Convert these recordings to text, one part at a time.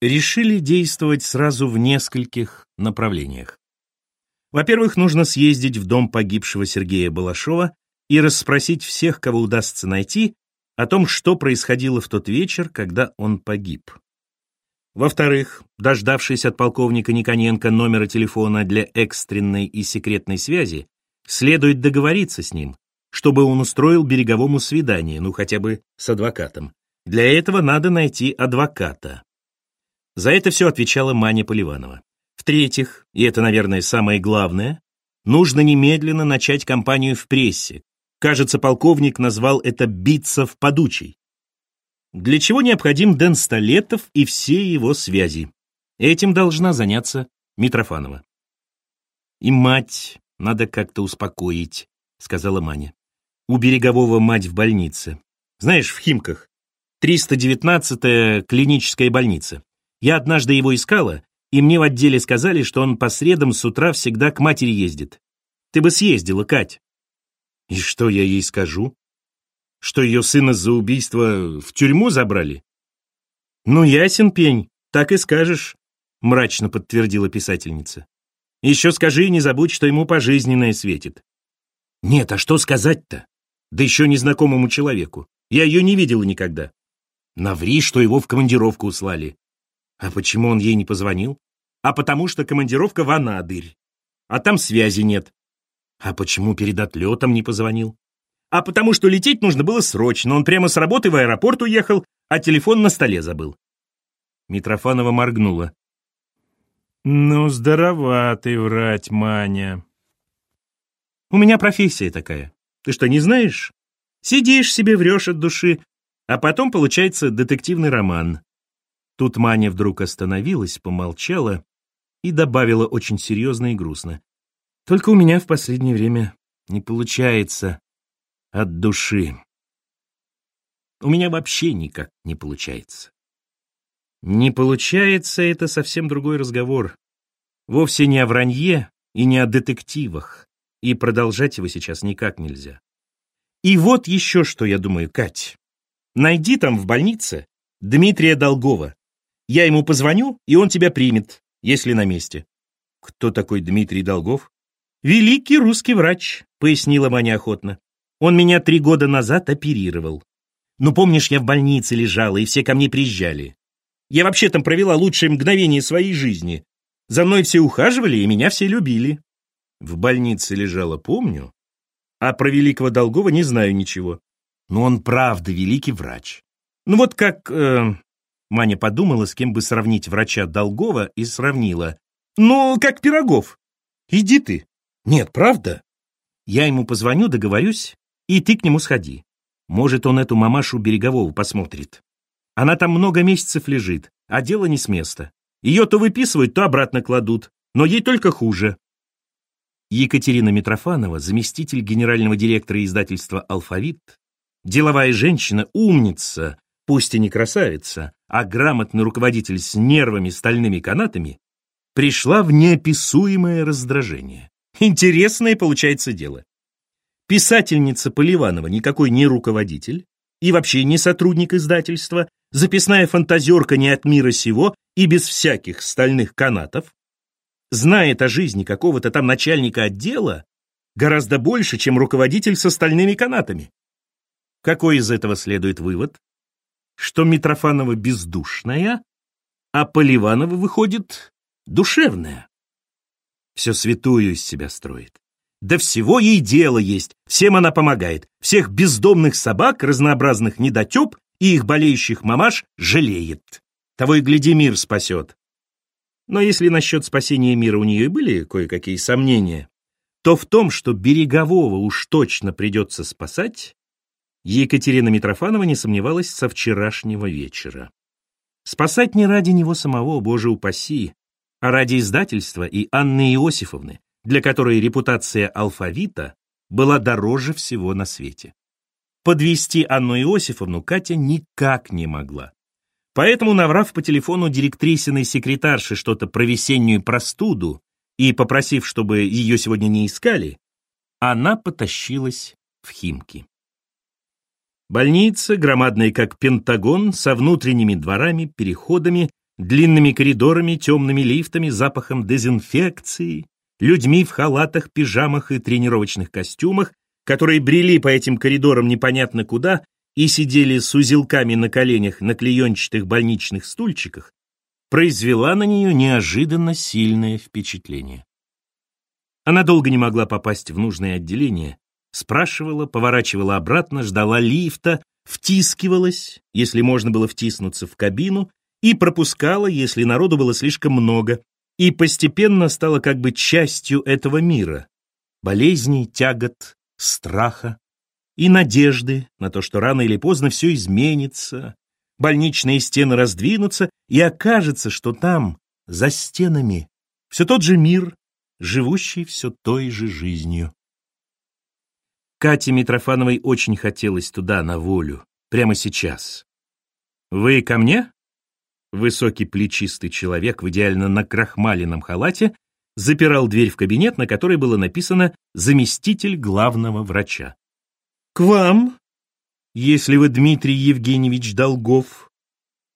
решили действовать сразу в нескольких направлениях. Во-первых, нужно съездить в дом погибшего Сергея Балашова и расспросить всех, кого удастся найти, о том, что происходило в тот вечер, когда он погиб. Во-вторых, дождавшись от полковника Никоненко номера телефона для экстренной и секретной связи, следует договориться с ним, чтобы он устроил береговому свидание, ну хотя бы с адвокатом. Для этого надо найти адвоката. За это все отвечала Маня Поливанова. В-третьих, и это, наверное, самое главное, нужно немедленно начать кампанию в прессе. Кажется, полковник назвал это «биться в подучий». Для чего необходим Дэн Столетов и все его связи. Этим должна заняться Митрофанова. «И мать надо как-то успокоить», — сказала Маня. «У Берегового мать в больнице. Знаешь, в Химках. 319-я клиническая больница. Я однажды его искала, и мне в отделе сказали, что он по средам с утра всегда к матери ездит. Ты бы съездила, Кать. И что я ей скажу? Что ее сына за убийство в тюрьму забрали? Ну, ясен пень, так и скажешь, мрачно подтвердила писательница. Еще скажи и не забудь, что ему пожизненное светит. Нет, а что сказать-то? Да еще незнакомому человеку. Я ее не видела никогда. Наври, что его в командировку услали. А почему он ей не позвонил? А потому что командировка в Анадырь. А там связи нет. А почему перед отлетом не позвонил? А потому что лететь нужно было срочно. Он прямо с работы в аэропорт уехал, а телефон на столе забыл. Митрофанова моргнула. «Ну, здороватый врать, Маня». «У меня профессия такая. Ты что, не знаешь? Сидишь себе, врешь от души, а потом получается детективный роман. Тут Маня вдруг остановилась, помолчала и добавила очень серьезно и грустно. «Только у меня в последнее время не получается от души. У меня вообще никак не получается». Не получается — это совсем другой разговор. Вовсе не о вранье и не о детективах, и продолжать его сейчас никак нельзя. И вот еще что я думаю, Кать. Найди там в больнице Дмитрия Долгова. Я ему позвоню, и он тебя примет, если на месте. Кто такой Дмитрий Долгов? Великий русский врач, пояснила Маня охотно. Он меня три года назад оперировал. Ну, помнишь, я в больнице лежала, и все ко мне приезжали. Я вообще там провела лучшие мгновения своей жизни. За мной все ухаживали, и меня все любили. В больнице лежала, помню. А про великого Долгова не знаю ничего. Но он правда великий врач. Ну вот как... Э, Маня подумала, с кем бы сравнить врача Долгова, и сравнила. «Ну, как Пирогов. Иди ты». «Нет, правда?» «Я ему позвоню, договорюсь, и ты к нему сходи. Может, он эту мамашу Берегового посмотрит. Она там много месяцев лежит, а дело не с места. Ее то выписывают, то обратно кладут, но ей только хуже». Екатерина Митрофанова, заместитель генерального директора издательства «Алфавит», деловая женщина, умница, пусть и не красавица, а грамотный руководитель с нервами стальными канатами, пришла в неописуемое раздражение. Интересное получается дело. Писательница Поливанова никакой не руководитель и вообще не сотрудник издательства, записная фантазерка не от мира сего и без всяких стальных канатов, знает о жизни какого-то там начальника отдела гораздо больше, чем руководитель со стальными канатами. Какой из этого следует вывод? Что Митрофанова бездушная, а Поливанова выходит душевная. Все святую из себя строит. Да всего ей дело есть, всем она помогает, всех бездомных собак, разнообразных недотеп и их болеющих мамаш жалеет. Того и гляди, мир спасет. Но если насчет спасения мира у нее и были кое-какие сомнения, то в том, что Берегового уж точно придется спасать, Екатерина Митрофанова не сомневалась со вчерашнего вечера. Спасать не ради него самого, боже упаси, а ради издательства и Анны Иосифовны, для которой репутация алфавита была дороже всего на свете. Подвести Анну Иосифовну Катя никак не могла. Поэтому, наврав по телефону директрисиной секретарши что-то про весеннюю простуду и попросив, чтобы ее сегодня не искали, она потащилась в Химки. Больница, громадная как Пентагон, со внутренними дворами, переходами, длинными коридорами, темными лифтами, запахом дезинфекции, людьми в халатах, пижамах и тренировочных костюмах, которые брели по этим коридорам непонятно куда и сидели с узелками на коленях на клеенчатых больничных стульчиках, произвела на нее неожиданно сильное впечатление. Она долго не могла попасть в нужное отделение, спрашивала, поворачивала обратно, ждала лифта, втискивалась, если можно было втиснуться в кабину, и пропускала, если народу было слишком много, и постепенно стала как бы частью этого мира. Болезней, тягот, страха и надежды на то, что рано или поздно все изменится, больничные стены раздвинутся, и окажется, что там, за стенами, все тот же мир, живущий все той же жизнью. Кате Митрофановой очень хотелось туда, на волю, прямо сейчас. «Вы ко мне?» Высокий плечистый человек в идеально накрахмаленном халате запирал дверь в кабинет, на которой было написано «Заместитель главного врача». «К вам, если вы Дмитрий Евгеньевич Долгов».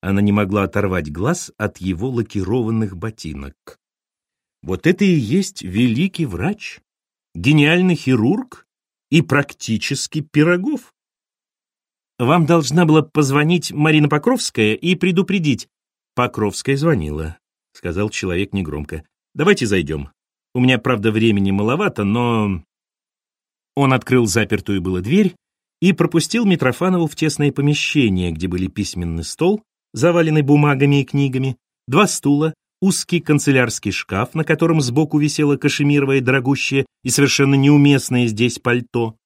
Она не могла оторвать глаз от его лакированных ботинок. Вот это и есть великий врач, гениальный хирург и практически Пирогов. Вам должна была позвонить Марина Покровская и предупредить, Покровская звонила, сказал человек негромко. Давайте зайдем. У меня, правда, времени маловато, но... Он открыл запертую было дверь и пропустил Митрофанову в тесное помещение, где были письменный стол, заваленный бумагами и книгами, два стула, узкий канцелярский шкаф, на котором сбоку висело кашемировое дорогущее и совершенно неуместное здесь пальто,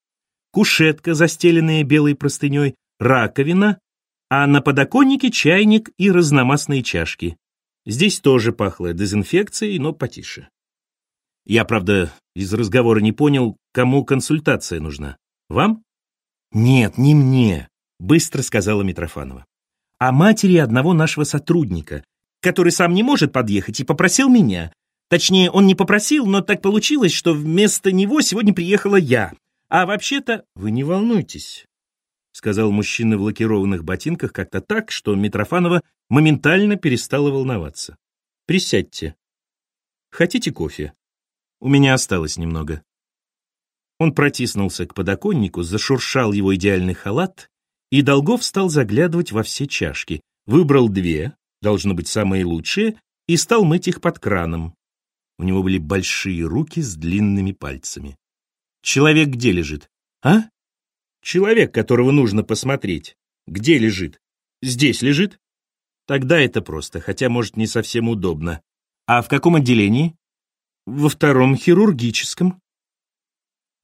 кушетка, застеленная белой простыней, раковина а на подоконнике чайник и разномастные чашки. Здесь тоже пахло дезинфекцией, но потише. Я, правда, из разговора не понял, кому консультация нужна. Вам? Нет, не мне, быстро сказала Митрофанова. А матери одного нашего сотрудника, который сам не может подъехать и попросил меня. Точнее, он не попросил, но так получилось, что вместо него сегодня приехала я. А вообще-то... Вы не волнуйтесь, сказал мужчина в лакированных ботинках как-то так, что Митрофанова моментально перестала волноваться. «Присядьте. Хотите кофе? У меня осталось немного». Он протиснулся к подоконнику, зашуршал его идеальный халат, и Долгов стал заглядывать во все чашки, выбрал две, должно быть самые лучшие, и стал мыть их под краном. У него были большие руки с длинными пальцами. «Человек где лежит?» «А?» Человек, которого нужно посмотреть. Где лежит? Здесь лежит? Тогда это просто, хотя, может, не совсем удобно. А в каком отделении? Во втором хирургическом.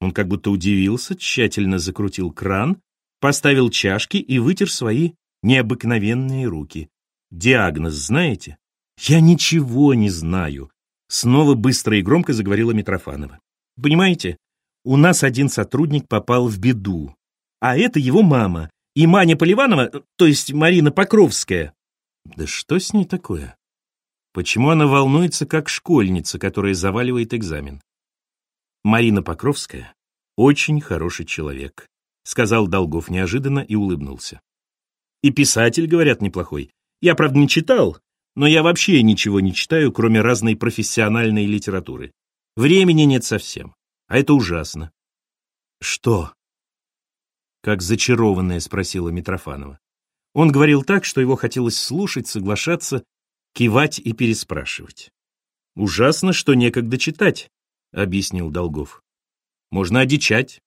Он как будто удивился, тщательно закрутил кран, поставил чашки и вытер свои необыкновенные руки. Диагноз знаете? Я ничего не знаю. Снова быстро и громко заговорила Митрофанова. Понимаете, у нас один сотрудник попал в беду а это его мама. И Маня Поливанова, то есть Марина Покровская. Да что с ней такое? Почему она волнуется, как школьница, которая заваливает экзамен? Марина Покровская очень хороший человек, сказал Долгов неожиданно и улыбнулся. И писатель, говорят, неплохой. Я, правда, не читал, но я вообще ничего не читаю, кроме разной профессиональной литературы. Времени нет совсем, а это ужасно. Что? как зачарованная спросила Митрофанова. Он говорил так, что его хотелось слушать, соглашаться, кивать и переспрашивать. «Ужасно, что некогда читать», — объяснил Долгов. «Можно одичать».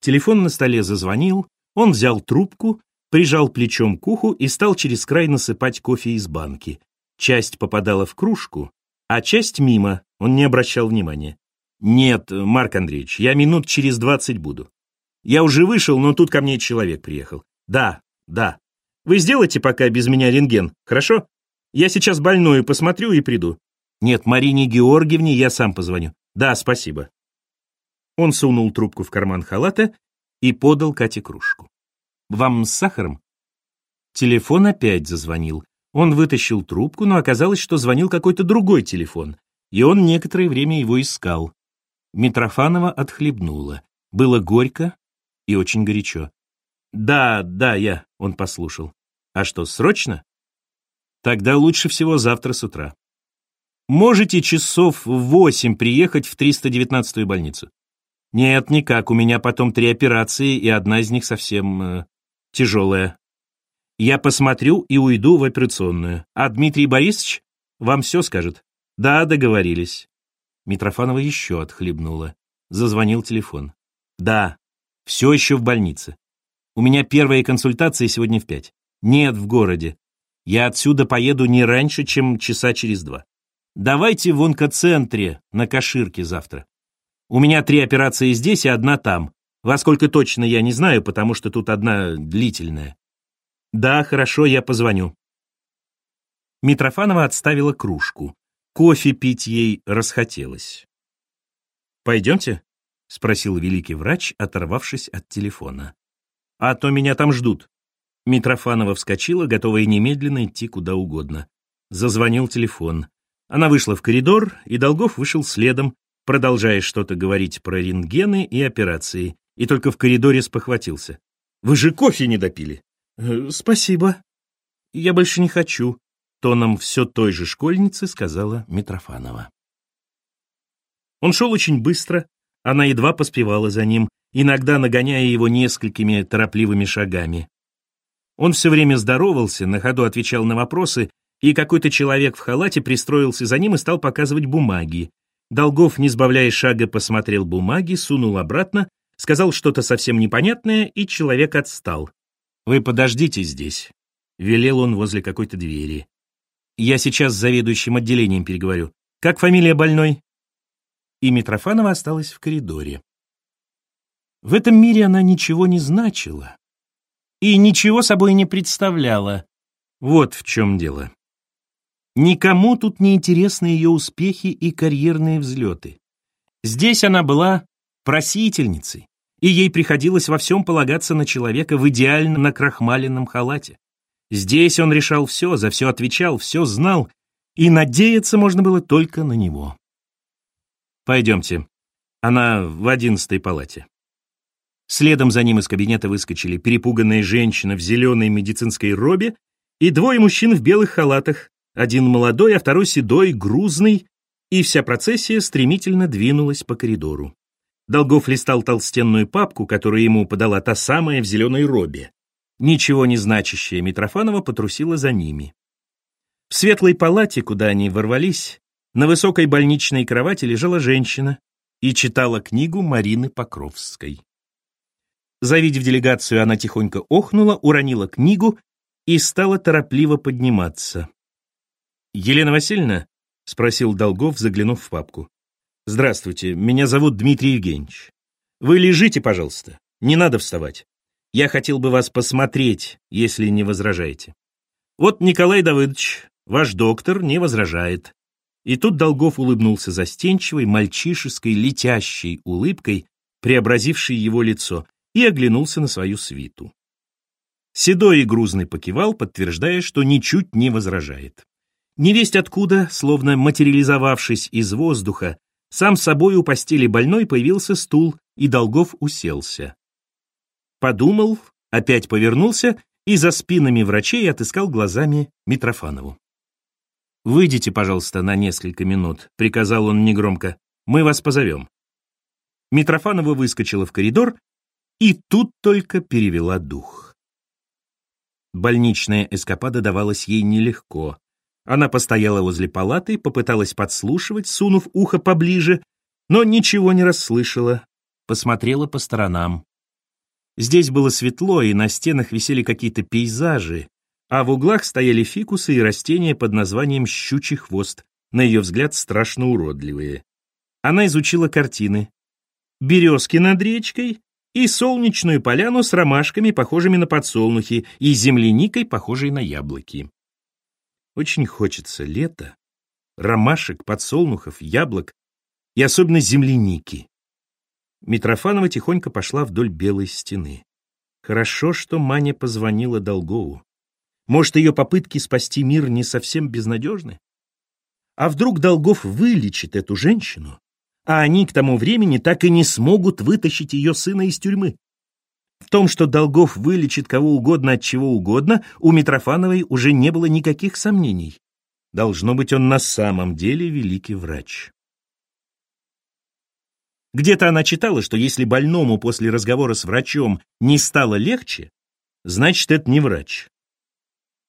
Телефон на столе зазвонил, он взял трубку, прижал плечом к уху и стал через край насыпать кофе из банки. Часть попадала в кружку, а часть мимо, он не обращал внимания. «Нет, Марк Андреевич, я минут через двадцать буду». Я уже вышел, но тут ко мне человек приехал. Да, да. Вы сделайте пока без меня рентген, хорошо? Я сейчас больную посмотрю и приду. Нет, Марине Георгиевне я сам позвоню. Да, спасибо. Он сунул трубку в карман халата и подал Кате кружку. Вам с сахаром? Телефон опять зазвонил. Он вытащил трубку, но оказалось, что звонил какой-то другой телефон, и он некоторое время его искал. Митрофанова отхлебнула. Было горько, и очень горячо. «Да, да, я», — он послушал. «А что, срочно?» Тогда лучше всего завтра с утра. Можете часов в восемь приехать в 319-ю больницу? Нет, никак, у меня потом три операции, и одна из них совсем э, тяжелая. Я посмотрю и уйду в операционную. А Дмитрий Борисович вам все скажет. Да, договорились. Митрофанова еще отхлебнула. Зазвонил телефон. Да, все еще в больнице. У меня первая консультация сегодня в пять. Нет в городе. Я отсюда поеду не раньше, чем часа через два. Давайте в онкоцентре на Каширке завтра. У меня три операции здесь и одна там. Во сколько точно я не знаю, потому что тут одна длительная. Да, хорошо, я позвоню. Митрофанова отставила кружку. Кофе пить ей расхотелось. «Пойдемте?» — спросил великий врач, оторвавшись от телефона. «А то меня там ждут». Митрофанова вскочила, готовая немедленно идти куда угодно. Зазвонил телефон. Она вышла в коридор, и Долгов вышел следом, продолжая что-то говорить про рентгены и операции, и только в коридоре спохватился. «Вы же кофе не допили!» «Э, «Спасибо. Я больше не хочу», — тоном все той же школьницы сказала Митрофанова. Он шел очень быстро, она едва поспевала за ним, иногда нагоняя его несколькими торопливыми шагами. Он все время здоровался, на ходу отвечал на вопросы, и какой-то человек в халате пристроился за ним и стал показывать бумаги, Долгов, не сбавляя шага, посмотрел бумаги, сунул обратно, сказал что-то совсем непонятное, и человек отстал. «Вы подождите здесь», — велел он возле какой-то двери. «Я сейчас с заведующим отделением переговорю. Как фамилия больной?» И Митрофанова осталась в коридоре. В этом мире она ничего не значила и ничего собой не представляла. Вот в чем дело. Никому тут не интересны ее успехи и карьерные взлеты. Здесь она была просительницей, и ей приходилось во всем полагаться на человека в идеально накрахмаленном халате. Здесь он решал все, за все отвечал, все знал, и надеяться можно было только на него. «Пойдемте. Она в одиннадцатой палате». Следом за ним из кабинета выскочили перепуганная женщина в зеленой медицинской робе и двое мужчин в белых халатах, один молодой, а второй седой, грузный, и вся процессия стремительно двинулась по коридору. Долгов листал толстенную папку, которую ему подала та самая в зеленой робе. Ничего не значащая Митрофанова потрусила за ними. В светлой палате, куда они ворвались, на высокой больничной кровати лежала женщина и читала книгу Марины Покровской. Завидев делегацию, она тихонько охнула, уронила книгу и стала торопливо подниматься. «Елена Васильевна?» — спросил Долгов, заглянув в папку. «Здравствуйте, меня зовут Дмитрий Евгеньевич. Вы лежите, пожалуйста, не надо вставать. Я хотел бы вас посмотреть, если не возражаете. Вот Николай Давыдович, ваш доктор, не возражает». И тут Долгов улыбнулся застенчивой, мальчишеской, летящей улыбкой, преобразившей его лицо, и оглянулся на свою свиту. Седой и грузный покивал, подтверждая, что ничуть не возражает. Невесть откуда, словно материализовавшись из воздуха, сам собой у постели больной появился стул, и Долгов уселся. Подумал, опять повернулся и за спинами врачей отыскал глазами Митрофанову. «Выйдите, пожалуйста, на несколько минут», — приказал он негромко. «Мы вас позовем». Митрофанова выскочила в коридор и тут только перевела дух. Больничная эскапада давалась ей нелегко. Она постояла возле палаты, попыталась подслушивать, сунув ухо поближе, но ничего не расслышала, посмотрела по сторонам. Здесь было светло, и на стенах висели какие-то пейзажи, а в углах стояли фикусы и растения под названием «щучий хвост», на ее взгляд страшно уродливые. Она изучила картины. Березки над речкой и солнечную поляну с ромашками, похожими на подсолнухи, и земляникой, похожей на яблоки. Очень хочется лета, ромашек, подсолнухов, яблок и особенно земляники. Митрофанова тихонько пошла вдоль белой стены. Хорошо, что Маня позвонила Долгову. Может, ее попытки спасти мир не совсем безнадежны? А вдруг Долгов вылечит эту женщину, а они к тому времени так и не смогут вытащить ее сына из тюрьмы? В том, что Долгов вылечит кого угодно от чего угодно, у Митрофановой уже не было никаких сомнений. Должно быть, он на самом деле великий врач. Где-то она читала, что если больному после разговора с врачом не стало легче, значит, это не врач.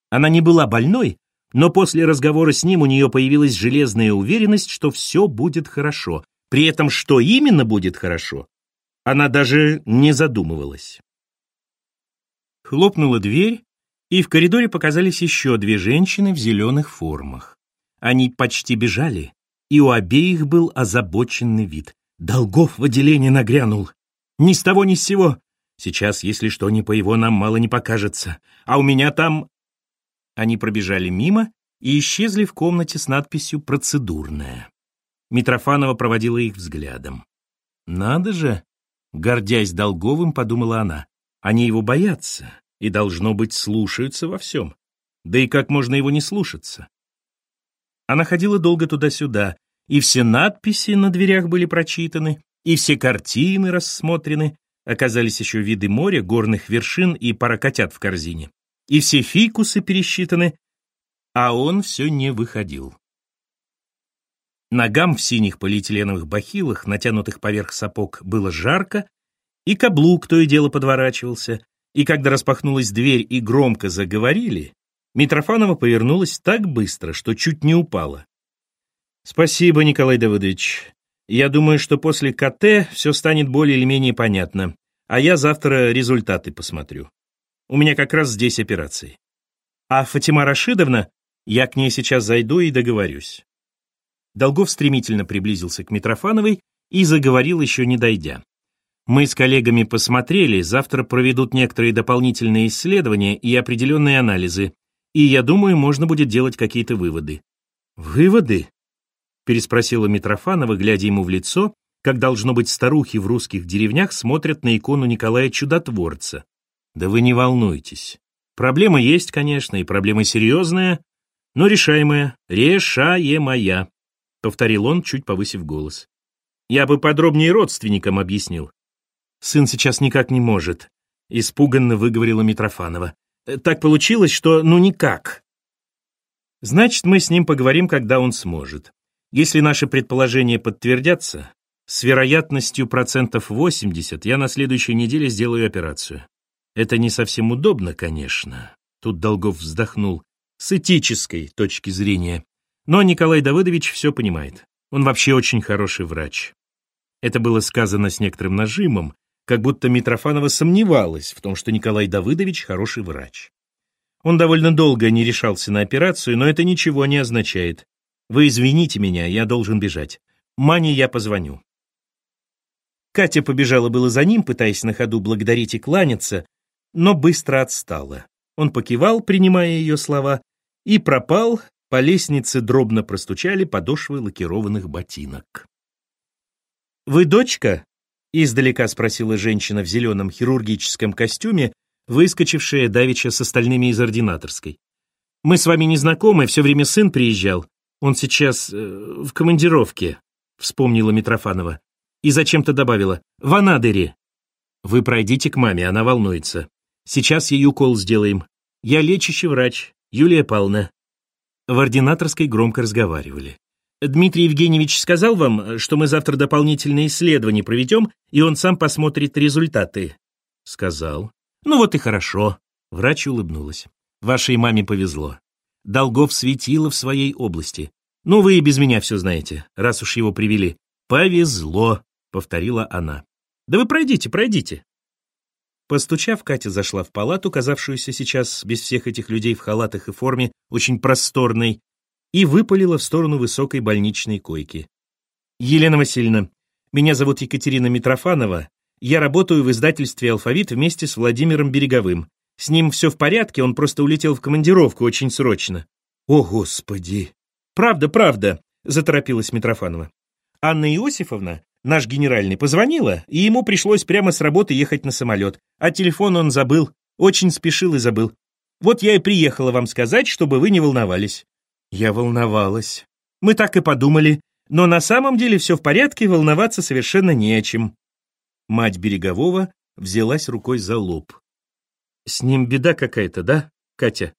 Она не была больной, но после разговора с ним у нее появилась железная уверенность, что все будет хорошо. При этом, что именно будет хорошо, она даже не задумывалась. Хлопнула дверь, и в коридоре показались еще две женщины в зеленых формах. Они почти бежали, и у обеих был озабоченный вид. Долгов в отделение нагрянул. Ни с того ни с сего. Сейчас, если что не по его, нам мало не покажется. А у меня там... Они пробежали мимо и исчезли в комнате с надписью «Процедурная». Митрофанова проводила их взглядом. «Надо же!» — гордясь Долговым, подумала она. Они его боятся и, должно быть, слушаются во всем. Да и как можно его не слушаться? Она ходила долго туда-сюда, и все надписи на дверях были прочитаны, и все картины рассмотрены, оказались еще виды моря, горных вершин и пара котят в корзине, и все фикусы пересчитаны, а он все не выходил. Ногам в синих полиэтиленовых бахилах, натянутых поверх сапог, было жарко, и каблук то и дело подворачивался, и когда распахнулась дверь и громко заговорили, Митрофанова повернулась так быстро, что чуть не упала. «Спасибо, Николай Давыдович. Я думаю, что после КТ все станет более или менее понятно, а я завтра результаты посмотрю. У меня как раз здесь операции. А Фатима Рашидовна, я к ней сейчас зайду и договорюсь». Долгов стремительно приблизился к Митрофановой и заговорил, еще не дойдя. Мы с коллегами посмотрели, завтра проведут некоторые дополнительные исследования и определенные анализы, и я думаю, можно будет делать какие-то выводы. Выводы? переспросила Митрофанова, глядя ему в лицо, как должно быть старухи в русских деревнях смотрят на икону Николая Чудотворца. Да вы не волнуйтесь. Проблема есть, конечно, и проблема серьезная, но решаемая, решаемая, повторил он, чуть повысив голос. Я бы подробнее родственникам объяснил. Сын сейчас никак не может, испуганно выговорила Митрофанова. «Э, так получилось, что ну никак. Значит, мы с ним поговорим, когда он сможет. Если наши предположения подтвердятся, с вероятностью процентов 80 я на следующей неделе сделаю операцию. Это не совсем удобно, конечно. Тут Долгов вздохнул. С этической точки зрения. Но Николай Давыдович все понимает. Он вообще очень хороший врач. Это было сказано с некоторым нажимом, как будто Митрофанова сомневалась в том, что Николай Давыдович хороший врач. Он довольно долго не решался на операцию, но это ничего не означает. Вы извините меня, я должен бежать. Мане я позвоню. Катя побежала было за ним, пытаясь на ходу благодарить и кланяться, но быстро отстала. Он покивал, принимая ее слова, и пропал, по лестнице дробно простучали подошвы лакированных ботинок. «Вы дочка?» Издалека спросила женщина в зеленом хирургическом костюме, выскочившая давеча с остальными из ординаторской. «Мы с вами не знакомы, все время сын приезжал. Он сейчас э, в командировке», — вспомнила Митрофанова. И зачем-то добавила «в Анадыре». «Вы пройдите к маме, она волнуется. Сейчас ей укол сделаем. Я лечащий врач, Юлия Павловна». В ординаторской громко разговаривали. Дмитрий Евгеньевич сказал вам, что мы завтра дополнительные исследования проведем, и он сам посмотрит результаты. Сказал. Ну вот и хорошо. Врач улыбнулась. Вашей маме повезло. Долгов светило в своей области. Ну вы и без меня все знаете, раз уж его привели. Повезло, повторила она. Да вы пройдите, пройдите. Постучав, Катя зашла в палату, казавшуюся сейчас, без всех этих людей в халатах и форме, очень просторной, и выпалила в сторону высокой больничной койки. «Елена Васильевна, меня зовут Екатерина Митрофанова. Я работаю в издательстве «Алфавит» вместе с Владимиром Береговым. С ним все в порядке, он просто улетел в командировку очень срочно». «О, Господи!» «Правда, правда», — заторопилась Митрофанова. Анна Иосифовна, наш генеральный, позвонила, и ему пришлось прямо с работы ехать на самолет. А телефон он забыл, очень спешил и забыл. Вот я и приехала вам сказать, чтобы вы не волновались. Я волновалась. Мы так и подумали, но на самом деле все в порядке, волноваться совершенно не о чем. Мать Берегового взялась рукой за лоб. «С ним беда какая-то, да, Катя?»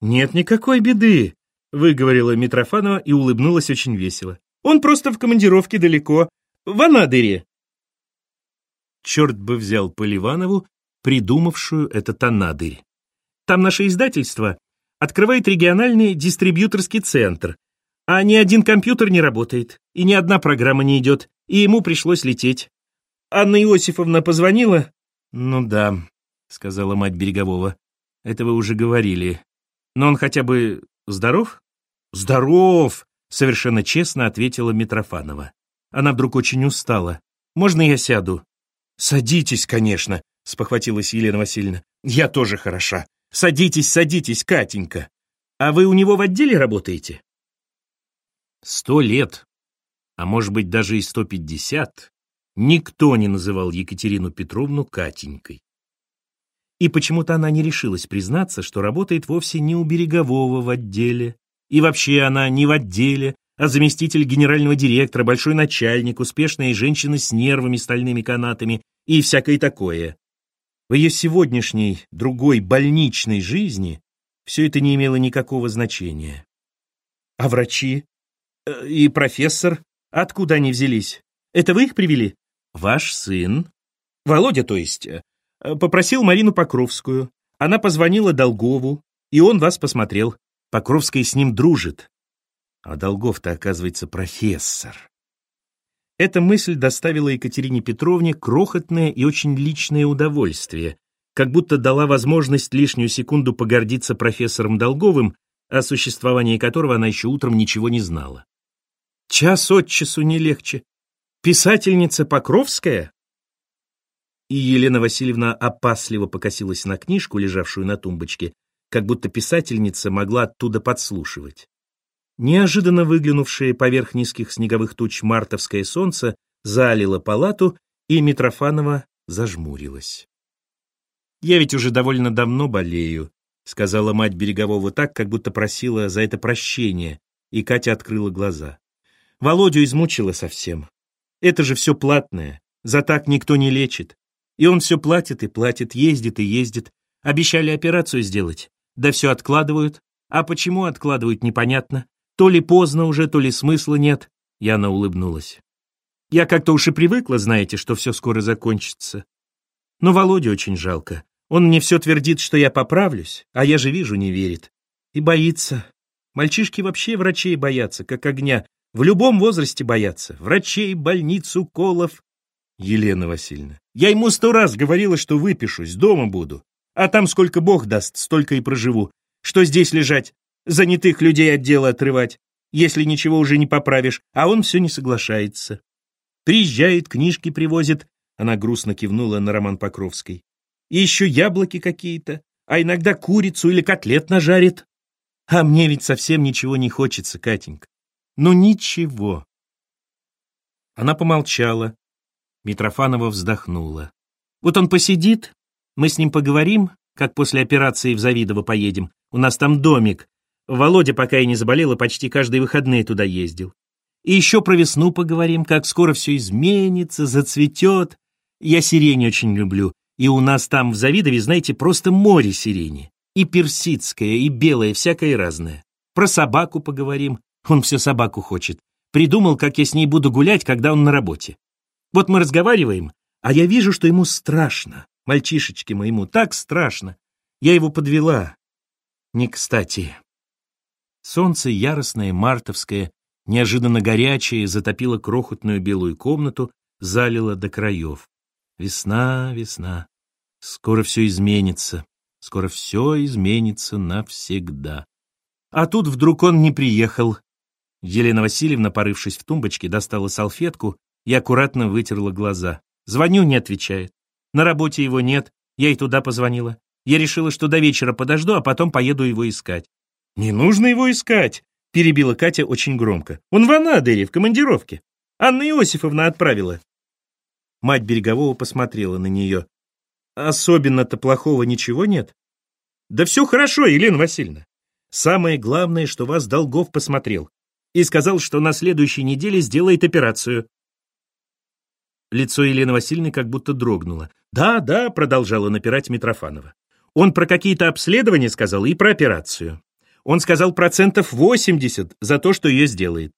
«Нет никакой беды», — выговорила Митрофанова и улыбнулась очень весело. «Он просто в командировке далеко, в Анадыре». Черт бы взял Поливанову, придумавшую этот Анадырь. Там наше издательство открывает региональный дистрибьюторский центр, а ни один компьютер не работает, и ни одна программа не идет, и ему пришлось лететь. Анна Иосифовна позвонила? Ну да, сказала мать Берегового. Это вы уже говорили. Но он хотя бы здоров? Здоров, совершенно честно ответила Митрофанова. Она вдруг очень устала. Можно я сяду? Садитесь, конечно, спохватилась Елена Васильевна. Я тоже хороша. Садитесь, садитесь, Катенька. А вы у него в отделе работаете? Сто лет, а может быть даже и сто пятьдесят, никто не называл Екатерину Петровну Катенькой. И почему-то она не решилась признаться, что работает вовсе не у Берегового в отделе, и вообще она не в отделе, а заместитель генерального директора, большой начальник, успешная женщина с нервами, стальными канатами и всякое такое. В ее сегодняшней, другой, больничной жизни все это не имело никакого значения. А врачи? Э, и профессор? Откуда они взялись? Это вы их привели? Ваш сын? Володя, то есть. Э, попросил Марину Покровскую. Она позвонила Долгову, и он вас посмотрел. Покровская с ним дружит. А Долгов-то, оказывается, профессор. Эта мысль доставила Екатерине Петровне крохотное и очень личное удовольствие, как будто дала возможность лишнюю секунду погордиться профессором Долговым, о существовании которого она еще утром ничего не знала. Час от часу не легче. Писательница Покровская? И Елена Васильевна опасливо покосилась на книжку, лежавшую на тумбочке, как будто писательница могла оттуда подслушивать. Неожиданно выглянувшее поверх низких снеговых туч мартовское солнце залило палату, и Митрофанова зажмурилась. «Я ведь уже довольно давно болею», — сказала мать Берегового так, как будто просила за это прощения, и Катя открыла глаза. Володю измучила совсем. Это же все платное, за так никто не лечит. И он все платит и платит, ездит и ездит. Обещали операцию сделать, да все откладывают. А почему откладывают, непонятно. То ли поздно уже, то ли смысла нет. Яна улыбнулась. Я как-то уж и привыкла, знаете, что все скоро закончится. Но Володю очень жалко. Он мне все твердит, что я поправлюсь, а я же вижу, не верит. И боится. Мальчишки вообще врачей боятся, как огня. В любом возрасте боятся. Врачей, больниц, уколов. Елена Васильевна, я ему сто раз говорила, что выпишусь, дома буду. А там сколько Бог даст, столько и проживу. Что здесь лежать? Занятых людей от дела отрывать, если ничего уже не поправишь, а он все не соглашается. Приезжает, книжки привозит, она грустно кивнула на Роман Покровской. И еще яблоки какие-то, а иногда курицу или котлет нажарит. А мне ведь совсем ничего не хочется, Катенька. Ну ничего. Она помолчала. Митрофанова вздохнула. Вот он посидит, мы с ним поговорим, как после операции в Завидово поедем. У нас там домик, Володя, пока я не заболела, почти каждые выходные туда ездил. И еще про весну поговорим, как скоро все изменится, зацветет. Я сирень очень люблю, и у нас там в Завидове, знаете, просто море сирени. И персидская, и белая, всякое разное. Про собаку поговорим, он все собаку хочет. Придумал, как я с ней буду гулять, когда он на работе. Вот мы разговариваем, а я вижу, что ему страшно. Мальчишечке моему так страшно. Я его подвела. Не кстати. Солнце яростное, мартовское, неожиданно горячее, затопило крохотную белую комнату, залило до краев. Весна, весна. Скоро все изменится. Скоро все изменится навсегда. А тут вдруг он не приехал. Елена Васильевна, порывшись в тумбочке, достала салфетку и аккуратно вытерла глаза. Звоню, не отвечает. На работе его нет, я и туда позвонила. Я решила, что до вечера подожду, а потом поеду его искать. «Не нужно его искать», — перебила Катя очень громко. «Он в Анадыре, в командировке. Анна Иосифовна отправила». Мать Берегового посмотрела на нее. «Особенно-то плохого ничего нет?» «Да все хорошо, Елена Васильевна. Самое главное, что вас Долгов посмотрел и сказал, что на следующей неделе сделает операцию. Лицо Елены Васильевны как будто дрогнуло. «Да, да», — продолжала напирать Митрофанова. «Он про какие-то обследования сказал и про операцию. Он сказал процентов 80 за то, что ее сделает.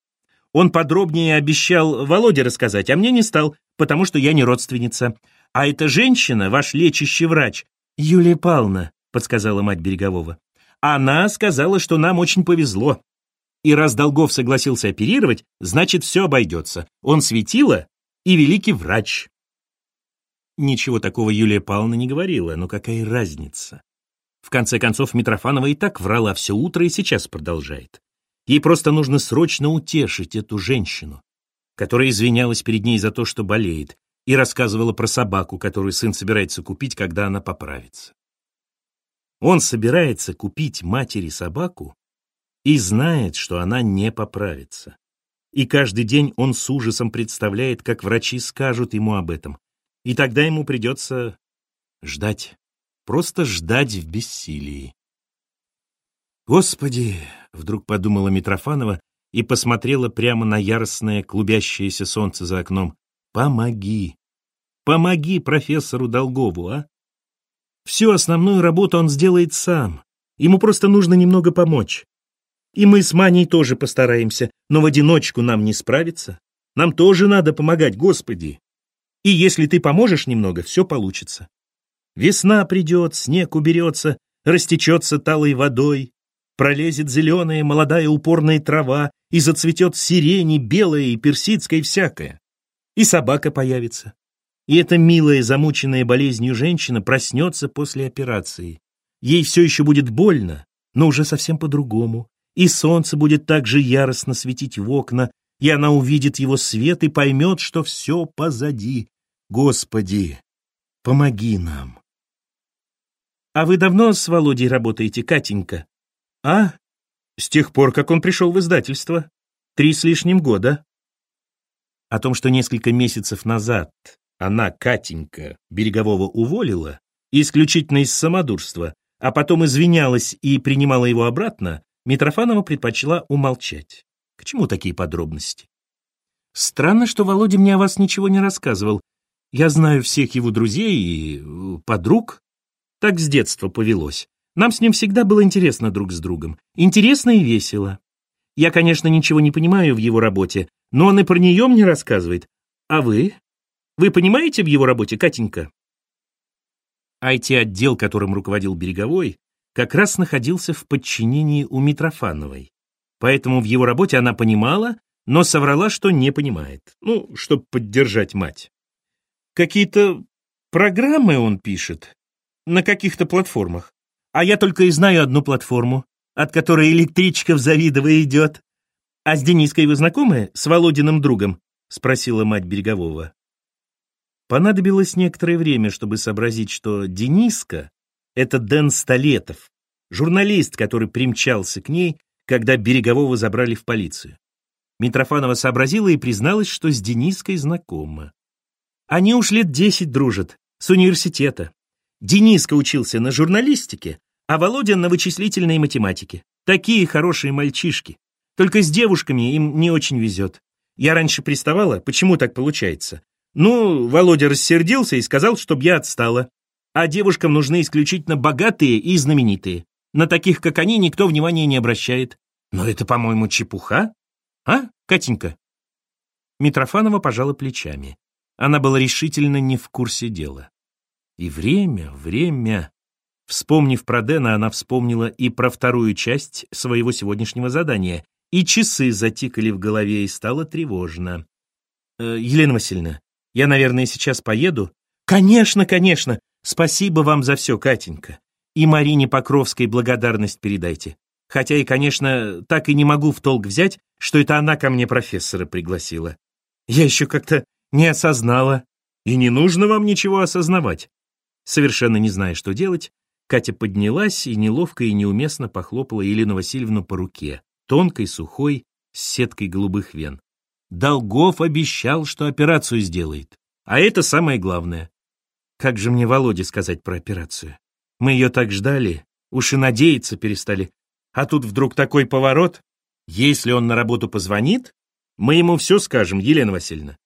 Он подробнее обещал Володе рассказать, а мне не стал, потому что я не родственница. А эта женщина, ваш лечащий врач, Юлия Павловна, подсказала мать Берегового. Она сказала, что нам очень повезло. И раз Долгов согласился оперировать, значит, все обойдется. Он светило и великий врач. Ничего такого Юлия Павловна не говорила, но какая разница? В конце концов, Митрофанова и так врала все утро и сейчас продолжает. Ей просто нужно срочно утешить эту женщину, которая извинялась перед ней за то, что болеет, и рассказывала про собаку, которую сын собирается купить, когда она поправится. Он собирается купить матери собаку и знает, что она не поправится. И каждый день он с ужасом представляет, как врачи скажут ему об этом. И тогда ему придется ждать, просто ждать в бессилии. «Господи!» — вдруг подумала Митрофанова и посмотрела прямо на яростное клубящееся солнце за окном. «Помоги! Помоги профессору Долгову, а!» Всю основную работу он сделает сам. Ему просто нужно немного помочь. И мы с Маней тоже постараемся, но в одиночку нам не справиться. Нам тоже надо помогать, Господи. И если ты поможешь немного, все получится. Весна придет, снег уберется, растечется талой водой, пролезет зеленая молодая упорная трава и зацветет сирени, белая и персидская и всякое. И собака появится. И эта милая, замученная болезнью женщина проснется после операции. Ей все еще будет больно, но уже совсем по-другому. И солнце будет так же яростно светить в окна, и она увидит его свет и поймет, что все позади. Господи, помоги нам. А вы давно с Володей работаете, Катенька? А? С тех пор, как он пришел в издательство. Три с лишним года. О том, что несколько месяцев назад она, Катенька, Берегового уволила, исключительно из самодурства, а потом извинялась и принимала его обратно, Митрофанова предпочла умолчать. К чему такие подробности? Странно, что Володя мне о вас ничего не рассказывал. Я знаю всех его друзей и подруг. Так с детства повелось. Нам с ним всегда было интересно друг с другом. Интересно и весело. Я, конечно, ничего не понимаю в его работе, но он и про нее мне рассказывает. А вы? Вы понимаете в его работе, Катенька? IT-отдел, которым руководил Береговой, как раз находился в подчинении у Митрофановой. Поэтому в его работе она понимала, но соврала, что не понимает. Ну, чтобы поддержать мать. Какие-то программы он пишет на каких-то платформах. А я только и знаю одну платформу, от которой электричка в Завидово идет. А с Дениской вы знакомы? С Володиным другом? Спросила мать Берегового. Понадобилось некоторое время, чтобы сообразить, что Дениска — это Дэн Столетов, журналист, который примчался к ней, когда Берегового забрали в полицию. Митрофанова сообразила и призналась, что с Дениской знакома. Они уж лет десять дружат, с университета. Дениска учился на журналистике, а Володя на вычислительной математике. Такие хорошие мальчишки. Только с девушками им не очень везет. Я раньше приставала, почему так получается? Ну, Володя рассердился и сказал, чтобы я отстала. А девушкам нужны исключительно богатые и знаменитые. На таких, как они, никто внимания не обращает. Но это, по-моему, чепуха. А, Катенька? Митрофанова пожала плечами. Она была решительно не в курсе дела. И время, время... Вспомнив про Дэна, она вспомнила и про вторую часть своего сегодняшнего задания, и часы затикали в голове, и стало тревожно. «Э, «Елена Васильевна, я, наверное, сейчас поеду?» «Конечно, конечно! Спасибо вам за все, Катенька. И Марине Покровской благодарность передайте. Хотя и, конечно, так и не могу в толк взять, что это она ко мне профессора пригласила. Я еще как-то не осознала. И не нужно вам ничего осознавать. Совершенно не зная, что делать, Катя поднялась и неловко и неуместно похлопала Елену Васильевну по руке, тонкой, сухой, с сеткой голубых вен. Долгов обещал, что операцию сделает. А это самое главное. Как же мне Володе сказать про операцию? Мы ее так ждали, уж и надеяться перестали. А тут вдруг такой поворот. Если он на работу позвонит, мы ему все скажем, Елена Васильевна.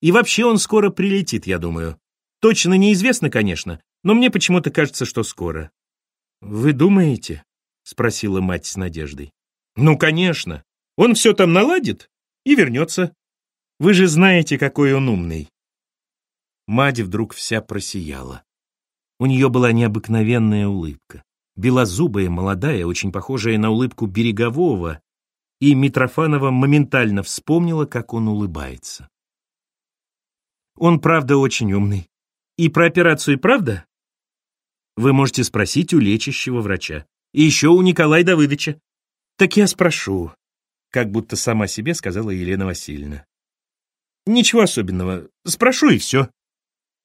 И вообще он скоро прилетит, я думаю. Точно неизвестно, конечно, но мне почему-то кажется, что скоро. Вы думаете? Спросила мать с надеждой. Ну, конечно. Он все там наладит и вернется. Вы же знаете, какой он умный. Мать вдруг вся просияла. У нее была необыкновенная улыбка. Белозубая, молодая, очень похожая на улыбку Берегового, и Митрофанова моментально вспомнила, как он улыбается. Он, правда, очень умный. И про операцию правда? Вы можете спросить у лечащего врача. И еще у Николая Давыдовича. Так я спрошу, как будто сама себе сказала Елена Васильевна. Ничего особенного. Спрошу и все.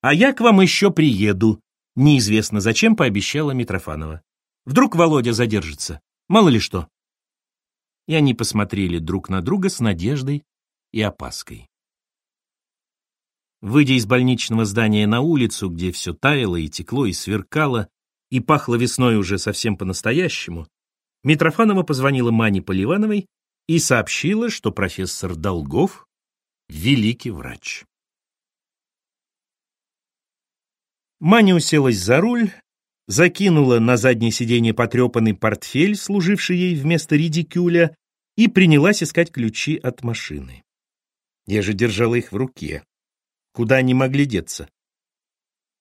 А я к вам еще приеду. Неизвестно зачем, пообещала Митрофанова. Вдруг Володя задержится. Мало ли что. И они посмотрели друг на друга с надеждой и опаской. Выйдя из больничного здания на улицу, где все таяло и текло и сверкало, и пахло весной уже совсем по-настоящему, Митрофанова позвонила Мане Поливановой и сообщила, что профессор Долгов — великий врач. Маня уселась за руль, закинула на заднее сиденье потрепанный портфель, служивший ей вместо редикюля, и принялась искать ключи от машины. Я же держала их в руке. Куда они могли деться?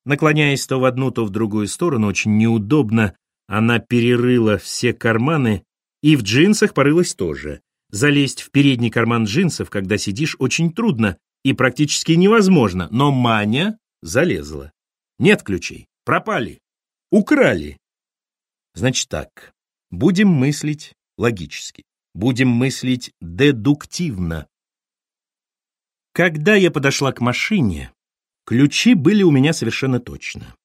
Наклоняясь то в одну, то в другую сторону, очень неудобно, она перерыла все карманы и в джинсах порылась тоже. Залезть в передний карман джинсов, когда сидишь, очень трудно и практически невозможно, но Маня залезла. Нет ключей, пропали, украли. Значит так, будем мыслить логически, будем мыслить дедуктивно. Когда я подошла к машине, ключи были у меня совершенно точно.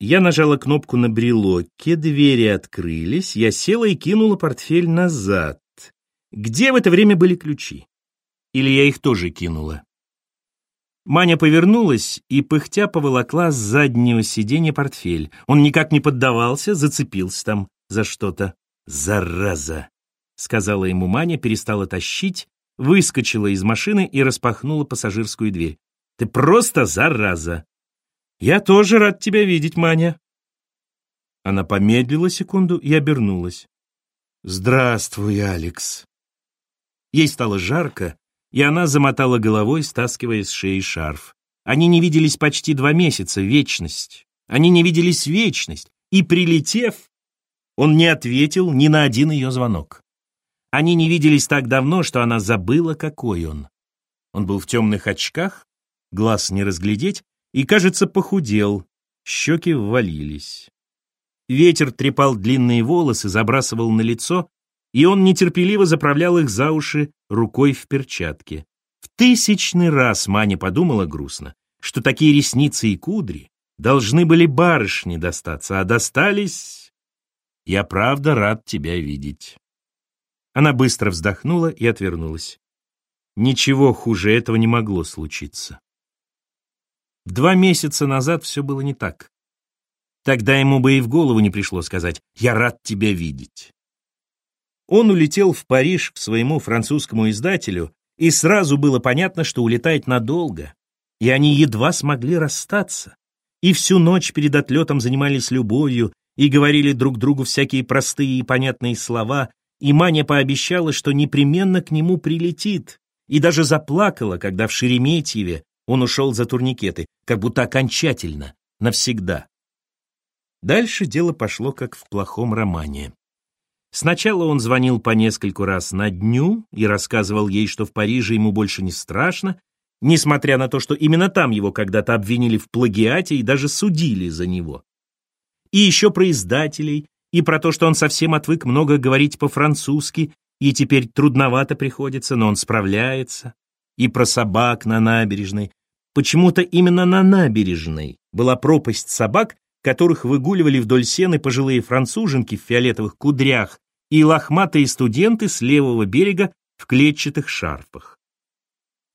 Я нажала кнопку на брелоке, двери открылись, я села и кинула портфель назад. Где в это время были ключи? Или я их тоже кинула? Маня повернулась и пыхтя поволокла с заднего сиденья портфель. Он никак не поддавался, зацепился там за что-то. «Зараза!» — сказала ему Маня, перестала тащить выскочила из машины и распахнула пассажирскую дверь. «Ты просто зараза!» «Я тоже рад тебя видеть, Маня!» Она помедлила секунду и обернулась. «Здравствуй, Алекс!» Ей стало жарко, и она замотала головой, стаскивая с шеи шарф. Они не виделись почти два месяца, вечность. Они не виделись вечность, и, прилетев, он не ответил ни на один ее звонок. Они не виделись так давно, что она забыла, какой он. Он был в темных очках, глаз не разглядеть, и, кажется, похудел, щеки ввалились. Ветер трепал длинные волосы, забрасывал на лицо, и он нетерпеливо заправлял их за уши рукой в перчатке. В тысячный раз Маня подумала грустно, что такие ресницы и кудри должны были барышне достаться, а достались... Я правда рад тебя видеть. Она быстро вздохнула и отвернулась. Ничего хуже этого не могло случиться. Два месяца назад все было не так. Тогда ему бы и в голову не пришло сказать «Я рад тебя видеть». Он улетел в Париж к своему французскому издателю, и сразу было понятно, что улетает надолго, и они едва смогли расстаться. И всю ночь перед отлетом занимались любовью и говорили друг другу всякие простые и понятные слова, и Маня пообещала, что непременно к нему прилетит, и даже заплакала, когда в Шереметьеве он ушел за турникеты, как будто окончательно, навсегда. Дальше дело пошло как в плохом романе. Сначала он звонил по нескольку раз на дню и рассказывал ей, что в Париже ему больше не страшно, несмотря на то, что именно там его когда-то обвинили в плагиате и даже судили за него. И еще про издателей, и про то, что он совсем отвык много говорить по-французски, и теперь трудновато приходится, но он справляется, и про собак на набережной. Почему-то именно на набережной была пропасть собак, которых выгуливали вдоль сены пожилые француженки в фиолетовых кудрях и лохматые студенты с левого берега в клетчатых шарфах.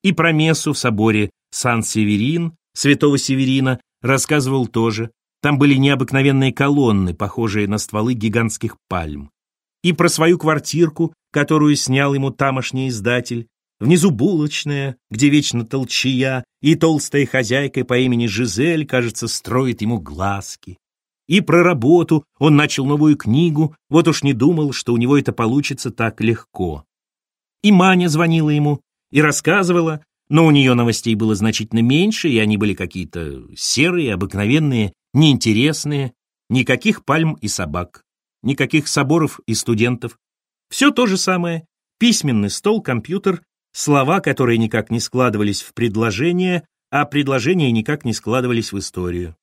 И про мессу в соборе Сан-Северин, святого Северина, рассказывал тоже, там были необыкновенные колонны, похожие на стволы гигантских пальм. И про свою квартирку, которую снял ему тамошний издатель, Внизу булочная, где вечно толчья, и толстая хозяйка по имени Жизель, кажется, строит ему глазки. И про работу он начал новую книгу, вот уж не думал, что у него это получится так легко. И Маня звонила ему и рассказывала, но у нее новостей было значительно меньше, и они были какие-то серые, обыкновенные, неинтересные, никаких пальм и собак, никаких соборов и студентов. Все то же самое. Письменный стол, компьютер, слова, которые никак не складывались в предложения, а предложения никак не складывались в историю.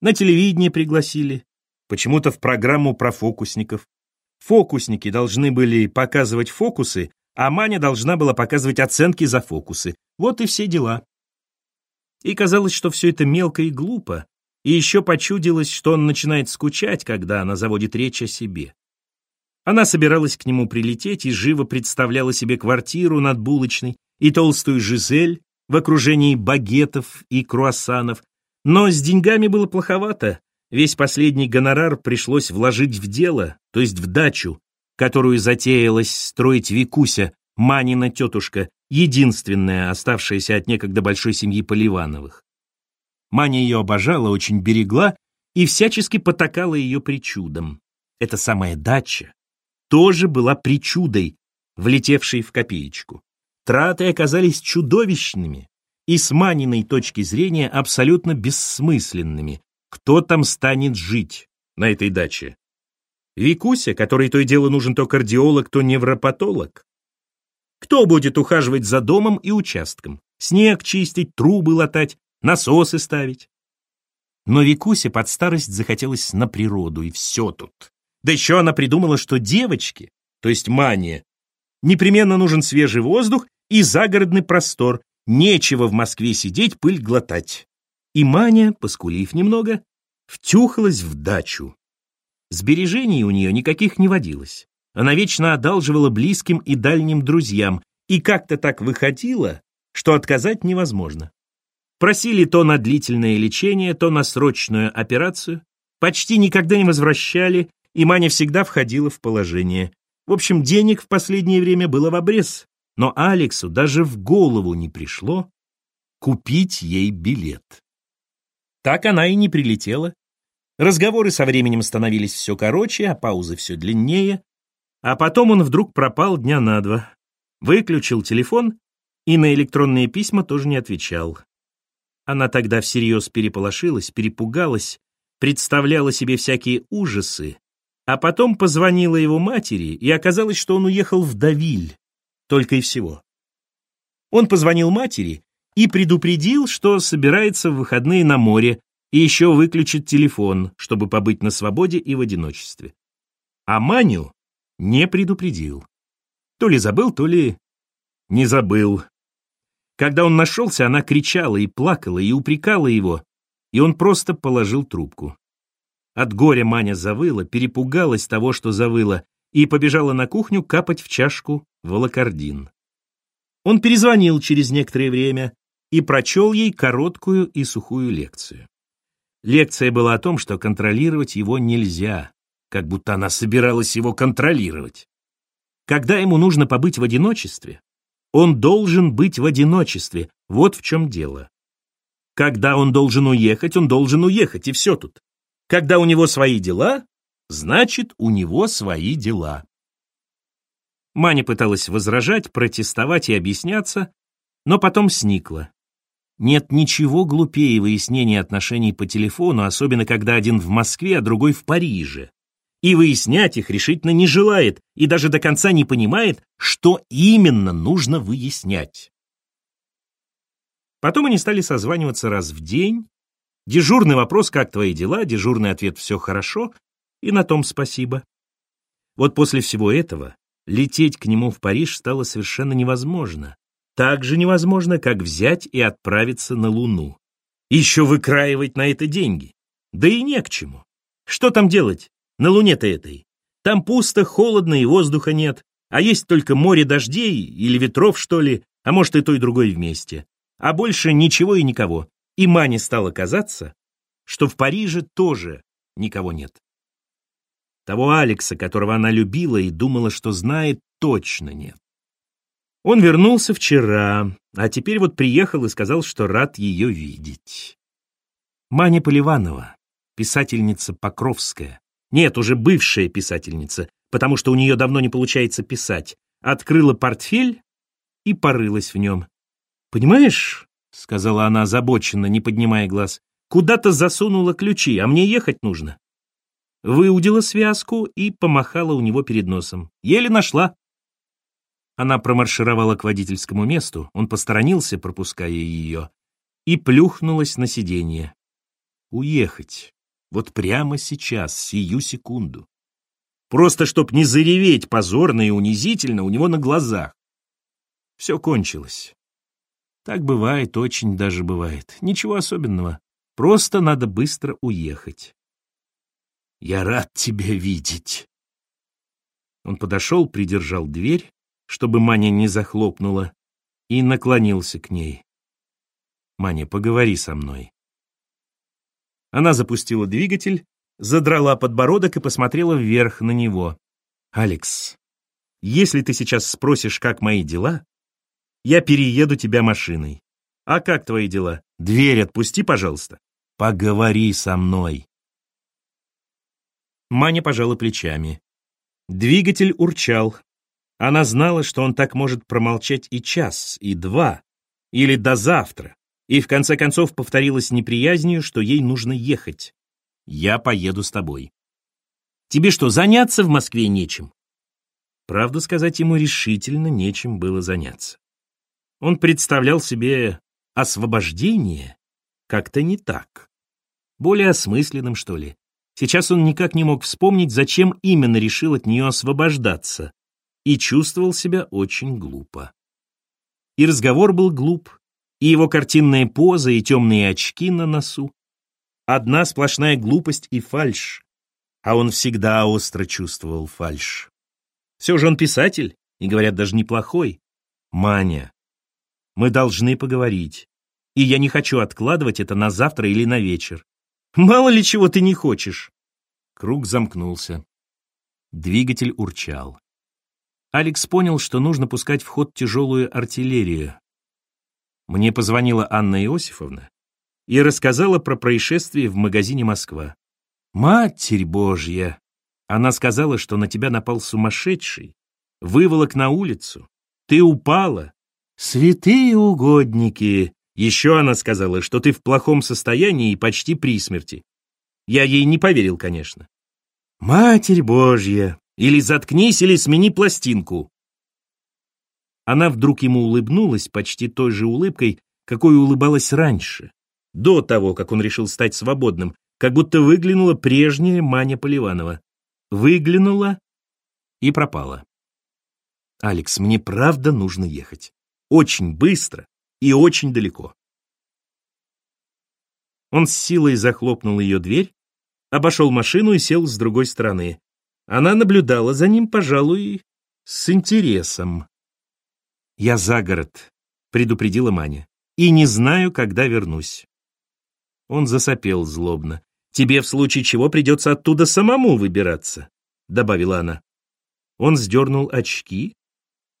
На телевидение пригласили, почему-то в программу про фокусников. Фокусники должны были показывать фокусы, а Маня должна была показывать оценки за фокусы. Вот и все дела. И казалось, что все это мелко и глупо, и еще почудилось, что он начинает скучать, когда она заводит речь о себе. Она собиралась к нему прилететь и живо представляла себе квартиру над булочной и толстую Жизель в окружении багетов и круассанов, но с деньгами было плоховато, весь последний гонорар пришлось вложить в дело, то есть в дачу, которую затеялась строить Викуся, Манина тетушка, единственная, оставшаяся от некогда большой семьи Поливановых. Маня ее обожала, очень берегла и всячески потакала ее причудам. Эта самая дача тоже была причудой, влетевшей в копеечку. Траты оказались чудовищными и с Маниной точки зрения абсолютно бессмысленными. Кто там станет жить на этой даче? Викуся, которой то и дело нужен то кардиолог, то невропатолог? Кто будет ухаживать за домом и участком? Снег чистить, трубы латать, насосы ставить? Но Викусе под старость захотелось на природу, и все тут. Да еще она придумала, что девочке, то есть Мане, непременно нужен свежий воздух и загородный простор, нечего в Москве сидеть, пыль глотать. И Маня, поскулив немного, втюхалась в дачу, Сбережений у нее никаких не водилось. Она вечно одалживала близким и дальним друзьям, и как-то так выходило, что отказать невозможно. Просили то на длительное лечение, то на срочную операцию, почти никогда не возвращали, и Маня всегда входила в положение. В общем, денег в последнее время было в обрез, но Алексу даже в голову не пришло купить ей билет. Так она и не прилетела, Разговоры со временем становились все короче, а паузы все длиннее. А потом он вдруг пропал дня на два. Выключил телефон и на электронные письма тоже не отвечал. Она тогда всерьез переполошилась, перепугалась, представляла себе всякие ужасы, а потом позвонила его матери, и оказалось, что он уехал в Давиль, только и всего. Он позвонил матери и предупредил, что собирается в выходные на море, и еще выключит телефон, чтобы побыть на свободе и в одиночестве. А Маню не предупредил. То ли забыл, то ли не забыл. Когда он нашелся, она кричала и плакала, и упрекала его, и он просто положил трубку. От горя Маня завыла, перепугалась того, что завыла, и побежала на кухню капать в чашку волокордин. Он перезвонил через некоторое время и прочел ей короткую и сухую лекцию. Лекция была о том, что контролировать его нельзя, как будто она собиралась его контролировать. Когда ему нужно побыть в одиночестве, он должен быть в одиночестве, вот в чем дело. Когда он должен уехать, он должен уехать, и все тут. Когда у него свои дела, значит, у него свои дела. Маня пыталась возражать, протестовать и объясняться, но потом сникла. Нет ничего глупее выяснения отношений по телефону, особенно когда один в Москве, а другой в Париже. И выяснять их решительно не желает, и даже до конца не понимает, что именно нужно выяснять. Потом они стали созваниваться раз в день. Дежурный вопрос «Как твои дела?» Дежурный ответ «Все хорошо» и на том спасибо. Вот после всего этого лететь к нему в Париж стало совершенно невозможно так же невозможно, как взять и отправиться на Луну. Еще выкраивать на это деньги. Да и не к чему. Что там делать на Луне-то этой? Там пусто, холодно и воздуха нет, а есть только море дождей или ветров, что ли, а может и то и другое вместе. А больше ничего и никого. И Мане стало казаться, что в Париже тоже никого нет. Того Алекса, которого она любила и думала, что знает, точно нет. Он вернулся вчера, а теперь вот приехал и сказал, что рад ее видеть. Маня Поливанова, писательница Покровская, нет, уже бывшая писательница, потому что у нее давно не получается писать, открыла портфель и порылась в нем. «Понимаешь», — сказала она озабоченно, не поднимая глаз, «куда-то засунула ключи, а мне ехать нужно». Выудила связку и помахала у него перед носом. Еле нашла. Она промаршировала к водительскому месту, он посторонился, пропуская ее, и плюхнулась на сиденье. Уехать. Вот прямо сейчас, сию секунду. Просто чтоб не зареветь позорно и унизительно у него на глазах. Все кончилось. Так бывает, очень даже бывает. Ничего особенного. Просто надо быстро уехать. «Я рад тебя видеть». Он подошел, придержал дверь, чтобы Маня не захлопнула, и наклонился к ней. «Маня, поговори со мной». Она запустила двигатель, задрала подбородок и посмотрела вверх на него. «Алекс, если ты сейчас спросишь, как мои дела, я перееду тебя машиной. А как твои дела? Дверь отпусти, пожалуйста. Поговори со мной». Маня пожала плечами. Двигатель урчал. Она знала, что он так может промолчать и час, и два, или до завтра, и в конце концов повторила с неприязнью, что ей нужно ехать. «Я поеду с тобой». «Тебе что, заняться в Москве нечем?» Правду сказать, ему решительно нечем было заняться. Он представлял себе освобождение как-то не так. Более осмысленным, что ли. Сейчас он никак не мог вспомнить, зачем именно решил от нее освобождаться, и чувствовал себя очень глупо. И разговор был глуп, и его картинная поза, и темные очки на носу. Одна сплошная глупость и фальшь, а он всегда остро чувствовал фальшь. Все же он писатель, и, говорят, даже неплохой. Маня, мы должны поговорить, и я не хочу откладывать это на завтра или на вечер. Мало ли чего ты не хочешь. Круг замкнулся. Двигатель урчал. Алекс понял, что нужно пускать в ход тяжелую артиллерию. Мне позвонила Анна Иосифовна и рассказала про происшествие в магазине «Москва». «Матерь Божья!» Она сказала, что на тебя напал сумасшедший, выволок на улицу, ты упала. Святые угодники! Еще она сказала, что ты в плохом состоянии и почти при смерти. Я ей не поверил, конечно. Матерь Божья! Или заткнись, или смени пластинку. Она вдруг ему улыбнулась почти той же улыбкой, какой улыбалась раньше, до того, как он решил стать свободным, как будто выглянула прежняя Маня Поливанова. Выглянула и пропала. «Алекс, мне правда нужно ехать. Очень быстро и очень далеко». Он с силой захлопнул ее дверь, обошел машину и сел с другой стороны. Она наблюдала за ним, пожалуй, с интересом. «Я за город», — предупредила Маня, — «и не знаю, когда вернусь». Он засопел злобно. «Тебе в случае чего придется оттуда самому выбираться», — добавила она. Он сдернул очки,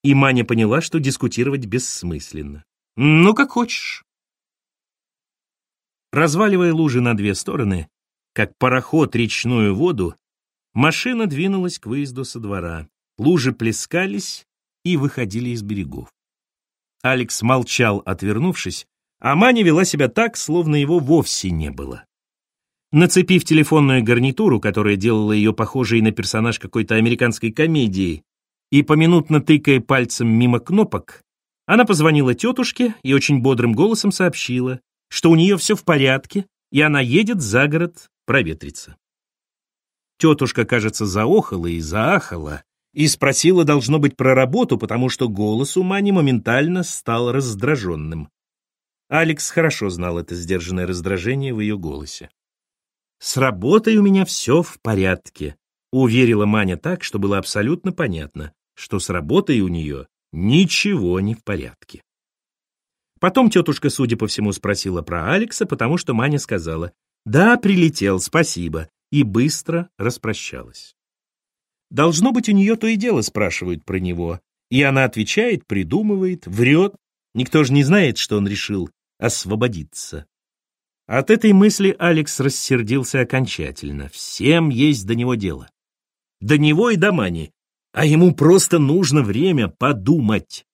и Маня поняла, что дискутировать бессмысленно. «Ну, как хочешь». Разваливая лужи на две стороны, как пароход речную воду, машина двинулась к выезду со двора. Лужи плескались, и выходили из берегов. Алекс молчал, отвернувшись, а Маня вела себя так, словно его вовсе не было. Нацепив телефонную гарнитуру, которая делала ее похожей на персонаж какой-то американской комедии, и поминутно тыкая пальцем мимо кнопок, она позвонила тетушке и очень бодрым голосом сообщила, что у нее все в порядке, и она едет за город проветриться. Тетушка, кажется, заохала и заахала, и спросила, должно быть, про работу, потому что голос у Мани моментально стал раздраженным. Алекс хорошо знал это сдержанное раздражение в ее голосе. «С работой у меня все в порядке», — уверила Маня так, что было абсолютно понятно, что с работой у нее ничего не в порядке. Потом тетушка, судя по всему, спросила про Алекса, потому что Маня сказала «Да, прилетел, спасибо», и быстро распрощалась. Должно быть, у нее то и дело спрашивают про него, И она отвечает, придумывает, врет. Никто же не знает, что он решил освободиться. От этой мысли Алекс рассердился окончательно. Всем есть до него дело. До него и до Мани. А ему просто нужно время подумать.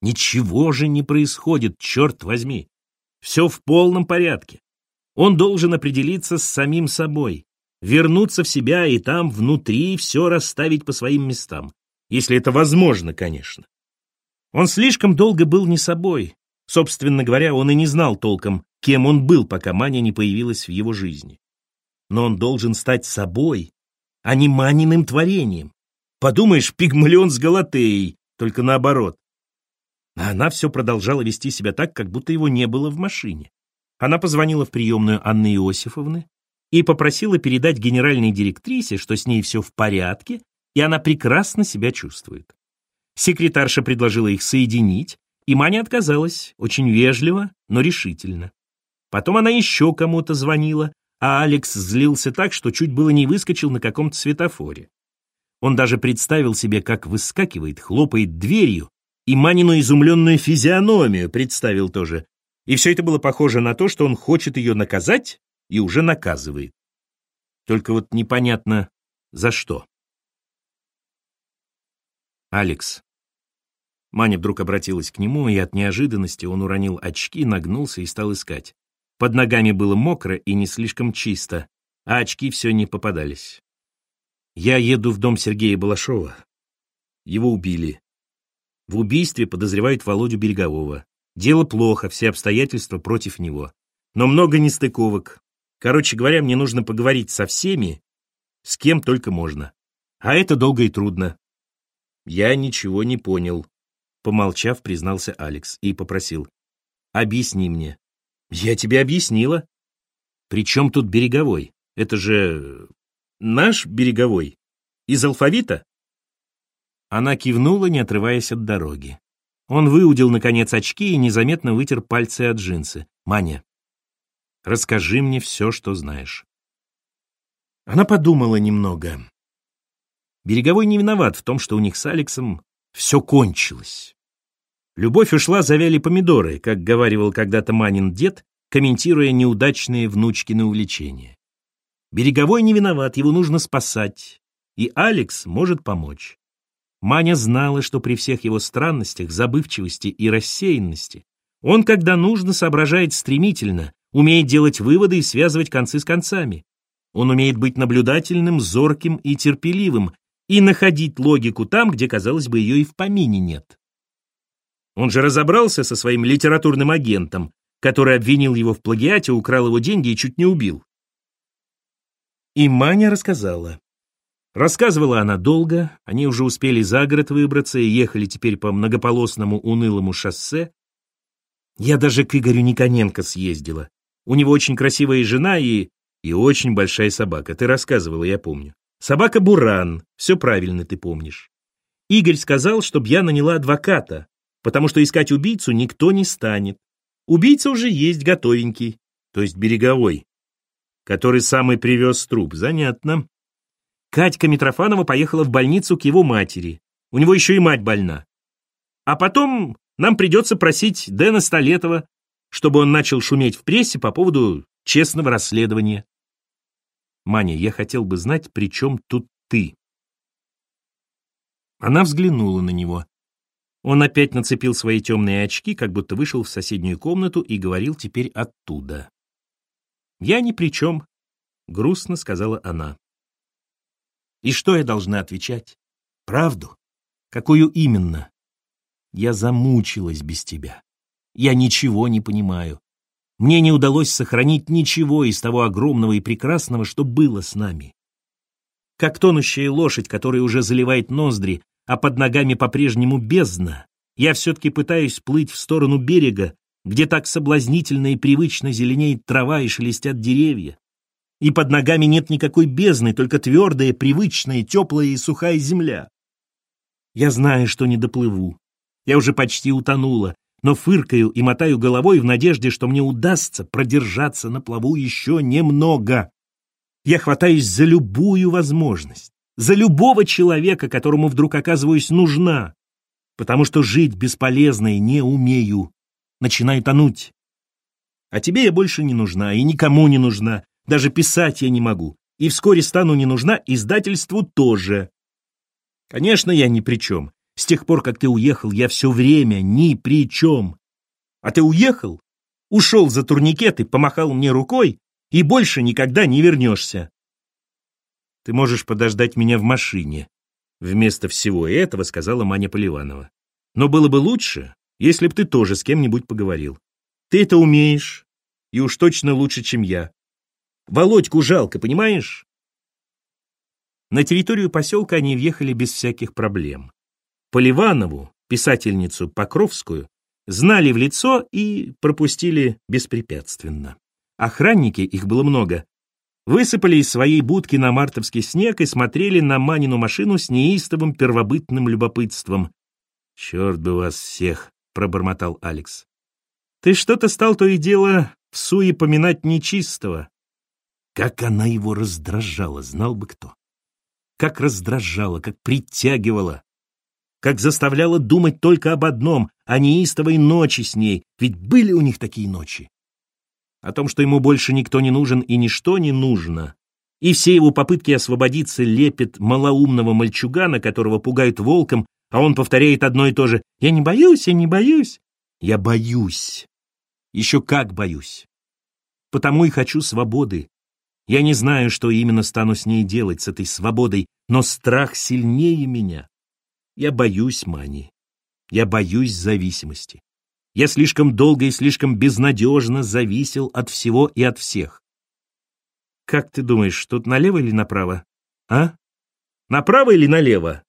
Ничего же не происходит, черт возьми. Все в полном порядке. Он должен определиться с самим собой, вернуться в себя и там внутри все расставить по своим местам. Если это возможно, конечно. Он слишком долго был не собой. Собственно говоря, он и не знал толком, кем он был, пока Маня не появилась в его жизни. Но он должен стать собой, а не Маниным творением. Подумаешь, пигмалион с Галатеей, только наоборот. А она все продолжала вести себя так, как будто его не было в машине. Она позвонила в приемную Анны Иосифовны и попросила передать генеральной директрисе, что с ней все в порядке, и она прекрасно себя чувствует. Секретарша предложила их соединить, и Маня отказалась, очень вежливо, но решительно. Потом она еще кому-то звонила, а Алекс злился так, что чуть было не выскочил на каком-то светофоре. Он даже представил себе, как выскакивает, хлопает дверью, и Манину изумленную физиономию представил тоже. И все это было похоже на то, что он хочет ее наказать и уже наказывает. Только вот непонятно, за что. «Алекс». Маня вдруг обратилась к нему, и от неожиданности он уронил очки, нагнулся и стал искать. Под ногами было мокро и не слишком чисто, а очки все не попадались. «Я еду в дом Сергея Балашова. Его убили. В убийстве подозревают Володю Берегового. Дело плохо, все обстоятельства против него. Но много нестыковок. Короче говоря, мне нужно поговорить со всеми, с кем только можно. А это долго и трудно. Я ничего не понял. Помолчав, признался Алекс и попросил. Объясни мне. Я тебе объяснила. При чем тут Береговой? Это же наш Береговой. Из алфавита? Она кивнула, не отрываясь от дороги. Он выудил, наконец, очки и незаметно вытер пальцы от джинсы. «Маня, расскажи мне все, что знаешь». Она подумала немного. Береговой не виноват в том, что у них с Алексом все кончилось. Любовь ушла, завяли помидоры, как говаривал когда-то Манин дед, комментируя неудачные внучкины увлечения. Береговой не виноват, его нужно спасать, и Алекс может помочь. Маня знала, что при всех его странностях, забывчивости и рассеянности он, когда нужно, соображает стремительно, умеет делать выводы и связывать концы с концами. Он умеет быть наблюдательным, зорким и терпеливым и находить логику там, где, казалось бы, ее и в помине нет. Он же разобрался со своим литературным агентом, который обвинил его в плагиате, украл его деньги и чуть не убил. И Маня рассказала. Рассказывала она долго, они уже успели за город выбраться и ехали теперь по многополосному унылому шоссе. Я даже к Игорю Никоненко съездила. У него очень красивая жена и... и очень большая собака. Ты рассказывала, я помню. Собака Буран, все правильно ты помнишь. Игорь сказал, чтобы я наняла адвоката, потому что искать убийцу никто не станет. Убийца уже есть готовенький, то есть береговой, который сам и привез труп. Занятно. Катька Митрофанова поехала в больницу к его матери. У него еще и мать больна. А потом нам придется просить Дэна Столетова, чтобы он начал шуметь в прессе по поводу честного расследования. Маня, я хотел бы знать, при чем тут ты? Она взглянула на него. Он опять нацепил свои темные очки, как будто вышел в соседнюю комнату и говорил теперь оттуда. «Я ни при чем», — грустно сказала она. И что я должна отвечать? Правду? Какую именно? Я замучилась без тебя. Я ничего не понимаю. Мне не удалось сохранить ничего из того огромного и прекрасного, что было с нами. Как тонущая лошадь, которая уже заливает ноздри, а под ногами по-прежнему бездна, я все-таки пытаюсь плыть в сторону берега, где так соблазнительно и привычно зеленеет трава и шелестят деревья и под ногами нет никакой бездны, только твердая, привычная, теплая и сухая земля. Я знаю, что не доплыву. Я уже почти утонула, но фыркаю и мотаю головой в надежде, что мне удастся продержаться на плаву еще немного. Я хватаюсь за любую возможность, за любого человека, которому вдруг оказываюсь нужна. потому что жить бесполезно и не умею. Начинаю тонуть. А тебе я больше не нужна и никому не нужна. Даже писать я не могу. И вскоре стану не нужна издательству тоже. Конечно, я ни при чем. С тех пор, как ты уехал, я все время ни при чем. А ты уехал, ушел за турникеты, помахал мне рукой и больше никогда не вернешься. Ты можешь подождать меня в машине. Вместо всего этого сказала Маня Поливанова. Но было бы лучше, если б ты тоже с кем-нибудь поговорил. Ты это умеешь, и уж точно лучше, чем я. Володьку жалко, понимаешь? На территорию поселка они въехали без всяких проблем. Поливанову, писательницу Покровскую, знали в лицо и пропустили беспрепятственно. Охранники, их было много, высыпали из своей будки на мартовский снег и смотрели на Манину машину с неистовым первобытным любопытством. «Черт бы вас всех!» — пробормотал Алекс. «Ты что-то стал то и дело в суе поминать нечистого». Как она его раздражала, знал бы кто. Как раздражала, как притягивала, как заставляла думать только об одном, о неистовой ночи с ней, ведь были у них такие ночи о том, что ему больше никто не нужен и ничто не нужно, и все его попытки освободиться лепит малоумного мальчугана, которого пугают волком, а он повторяет одно и то же «Я не боюсь, я не боюсь». Я боюсь. Еще как боюсь. Потому и хочу свободы. Я не знаю, что именно стану с ней делать, с этой свободой, но страх сильнее меня. Я боюсь мани. Я боюсь зависимости. Я слишком долго и слишком безнадежно зависел от всего и от всех. Как ты думаешь, тут налево или направо? А? Направо или налево?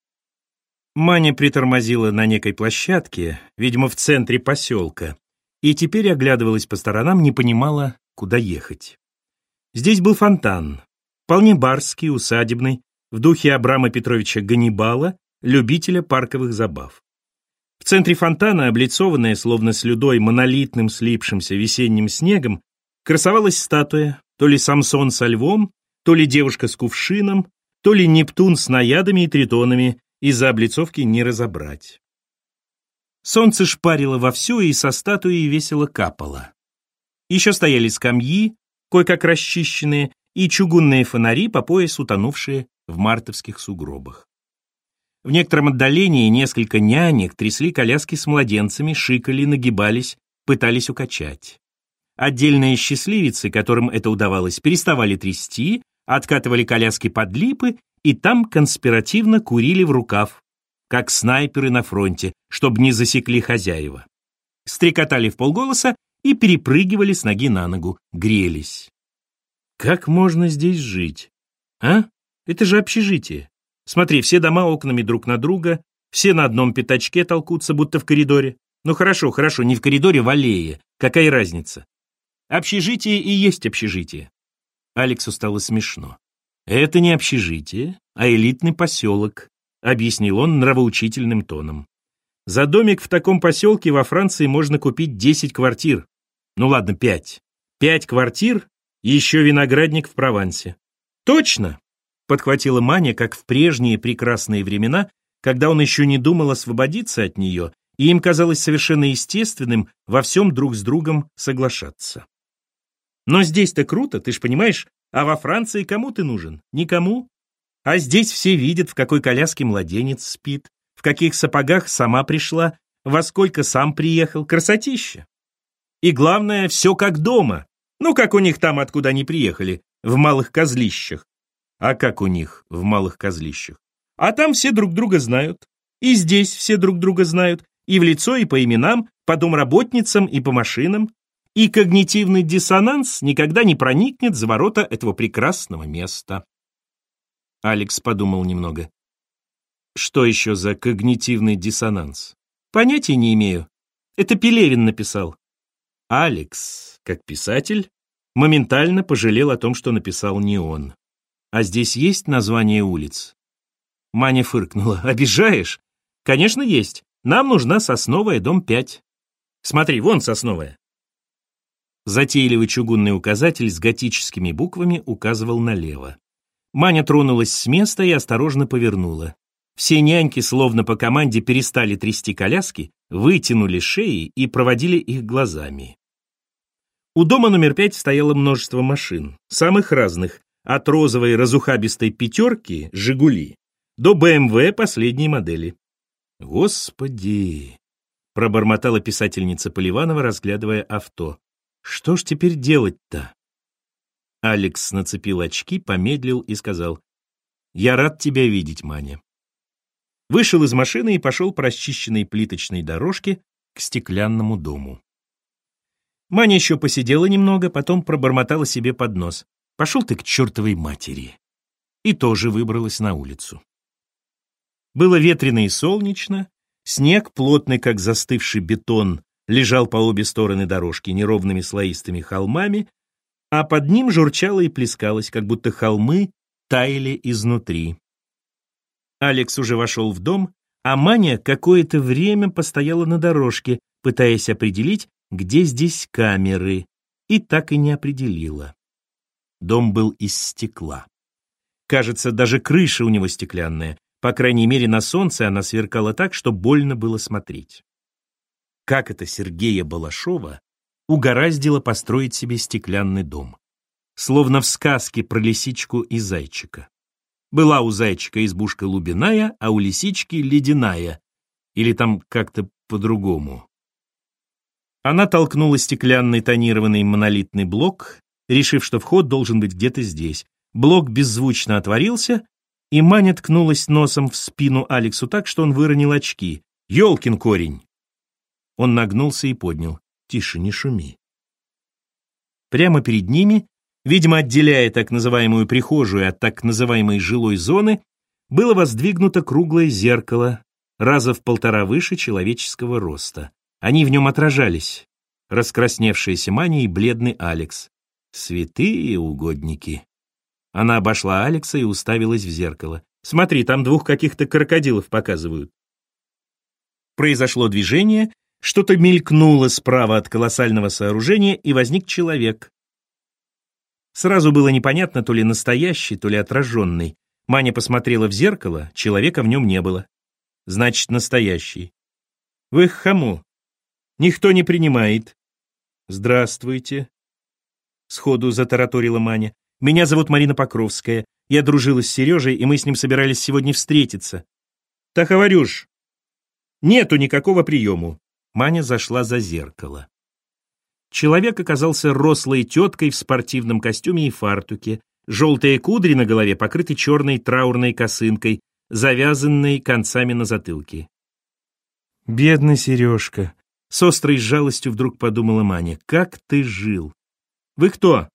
Маня притормозила на некой площадке, видимо, в центре поселка, и теперь оглядывалась по сторонам, не понимала, куда ехать. Здесь был фонтан, вполне барский, усадебный, в духе Абрама Петровича Ганнибала, любителя парковых забав. В центре фонтана, облицованная, словно слюдой, монолитным слипшимся весенним снегом, красовалась статуя, то ли Самсон со львом, то ли девушка с кувшином, то ли Нептун с наядами и тритонами, из-за облицовки не разобрать. Солнце шпарило вовсю и со статуи весело капало. Еще стояли скамьи, кое-как расчищенные, и чугунные фонари по пояс утонувшие в мартовских сугробах. В некотором отдалении несколько нянек трясли коляски с младенцами, шикали, нагибались, пытались укачать. Отдельные счастливицы, которым это удавалось, переставали трясти, откатывали коляски под липы и там конспиративно курили в рукав, как снайперы на фронте, чтобы не засекли хозяева. Стрекотали в полголоса и перепрыгивали с ноги на ногу, грелись. Как можно здесь жить? А? Это же общежитие. Смотри, все дома окнами друг на друга, все на одном пятачке толкутся, будто в коридоре. Ну хорошо, хорошо, не в коридоре, в аллее. Какая разница? Общежитие и есть общежитие. Алексу стало смешно. Это не общежитие, а элитный поселок, объяснил он нравоучительным тоном. За домик в таком поселке во Франции можно купить 10 квартир. Ну ладно, 5. 5 квартир и еще виноградник в Провансе. Точно, подхватила Маня, как в прежние прекрасные времена, когда он еще не думал освободиться от нее, и им казалось совершенно естественным во всем друг с другом соглашаться. Но здесь-то круто, ты ж понимаешь, а во Франции кому ты нужен? Никому. А здесь все видят, в какой коляске младенец спит, в каких сапогах сама пришла, во сколько сам приехал, красотища. И главное, все как дома. Ну, как у них там, откуда они приехали, в малых козлищах. А как у них в малых козлищах? А там все друг друга знают. И здесь все друг друга знают. И в лицо, и по именам, по домработницам, и по машинам. И когнитивный диссонанс никогда не проникнет за ворота этого прекрасного места. Алекс подумал немного. Что еще за когнитивный диссонанс? Понятия не имею. Это Пелевин написал. Алекс, как писатель, моментально пожалел о том, что написал не он. А здесь есть название улиц? Маня фыркнула. Обижаешь? Конечно, есть. Нам нужна Сосновая, дом 5. Смотри, вон Сосновая. Затейливый чугунный указатель с готическими буквами указывал налево. Маня тронулась с места и осторожно повернула. Все няньки, словно по команде, перестали трясти коляски, вытянули шеи и проводили их глазами. У дома номер пять стояло множество машин, самых разных, от розовой разухабистой пятерки «Жигули» до БМВ последней модели. «Господи!» — пробормотала писательница Поливанова, разглядывая авто. «Что ж теперь делать-то?» Алекс нацепил очки, помедлил и сказал, «Я рад тебя видеть, Маня». Вышел из машины и пошел по расчищенной плиточной дорожке к стеклянному дому. Маня еще посидела немного, потом пробормотала себе под нос. «Пошел ты к чертовой матери!» И тоже выбралась на улицу. Было ветрено и солнечно, снег, плотный, как застывший бетон, лежал по обе стороны дорожки неровными слоистыми холмами, а под ним журчало и плескалось, как будто холмы таяли изнутри. Алекс уже вошел в дом, а Маня какое-то время постояла на дорожке, пытаясь определить, где здесь камеры, и так и не определила. Дом был из стекла. Кажется, даже крыша у него стеклянная. По крайней мере, на солнце она сверкала так, что больно было смотреть. Как это Сергея Балашова угораздило построить себе стеклянный дом? Словно в сказке про лисичку и зайчика. Была у зайчика избушка лубиная, а у лисички ледяная. Или там как-то по-другому. Она толкнула стеклянный тонированный монолитный блок, решив, что вход должен быть где-то здесь. Блок беззвучно отворился, и Маня ткнулась носом в спину Алексу так, что он выронил очки. «Елкин корень!» Он нагнулся и поднял. «Тише, не шуми». Прямо перед ними, видимо, отделяя так называемую прихожую от так называемой жилой зоны, было воздвигнуто круглое зеркало, раза в полтора выше человеческого роста. Они в нем отражались. Раскрасневшаяся Маня и бледный Алекс. Святые угодники. Она обошла Алекса и уставилась в зеркало. «Смотри, там двух каких-то крокодилов показывают». Произошло движение, что-то мелькнуло справа от колоссального сооружения, и возник человек. Сразу было непонятно, то ли настоящий, то ли отраженный. Маня посмотрела в зеркало, человека в нем не было. Значит, настоящий. «Вы кому?» Никто не принимает. Здравствуйте. Сходу затараторила Маня. Меня зовут Марина Покровская. Я дружила с Сережей, и мы с ним собирались сегодня встретиться. Так говорю ж. Нету никакого приему. Маня зашла за зеркало. Человек оказался рослой теткой в спортивном костюме и фартуке. Желтые кудри на голове покрыты черной траурной косынкой, завязанной концами на затылке. «Бедный Сережка», с острой жалостью вдруг подумала Маня. «Как ты жил?» «Вы кто?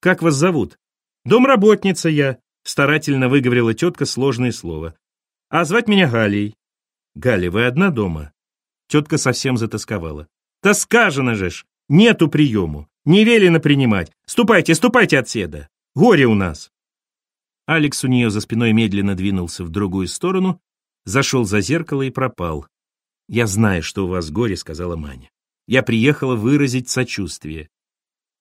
Как вас зовут?» «Домработница я», — старательно выговорила тетка сложное слово. «А звать меня Галей». «Галя, вы одна дома?» Тетка совсем затасковала. «Да сказано же ж! Нету приему! Не велено принимать! Ступайте, ступайте отседа! Горе у нас!» Алекс у нее за спиной медленно двинулся в другую сторону, зашел за зеркало и пропал. «Я знаю, что у вас горе», — сказала Маня. «Я приехала выразить сочувствие.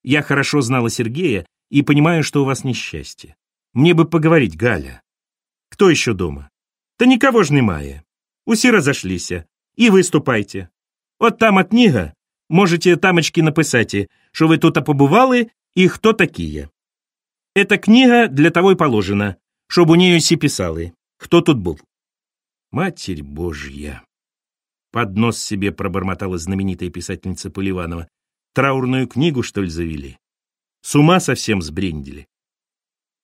Я хорошо знала Сергея и понимаю, что у вас несчастье. Мне бы поговорить, Галя. Кто еще дома? Да никого ж немає. Усі разошлися. И выступайте. От там от книга. Можете тамочки написать, что вы тут побывали и кто такие. Эта книга для того и положена, чтобы у нее все писали, кто тут был. Матерь Божья. Под нос себе пробормотала знаменитая писательница Поливанова. Траурную книгу, что ли, завели? С ума совсем сбрендили.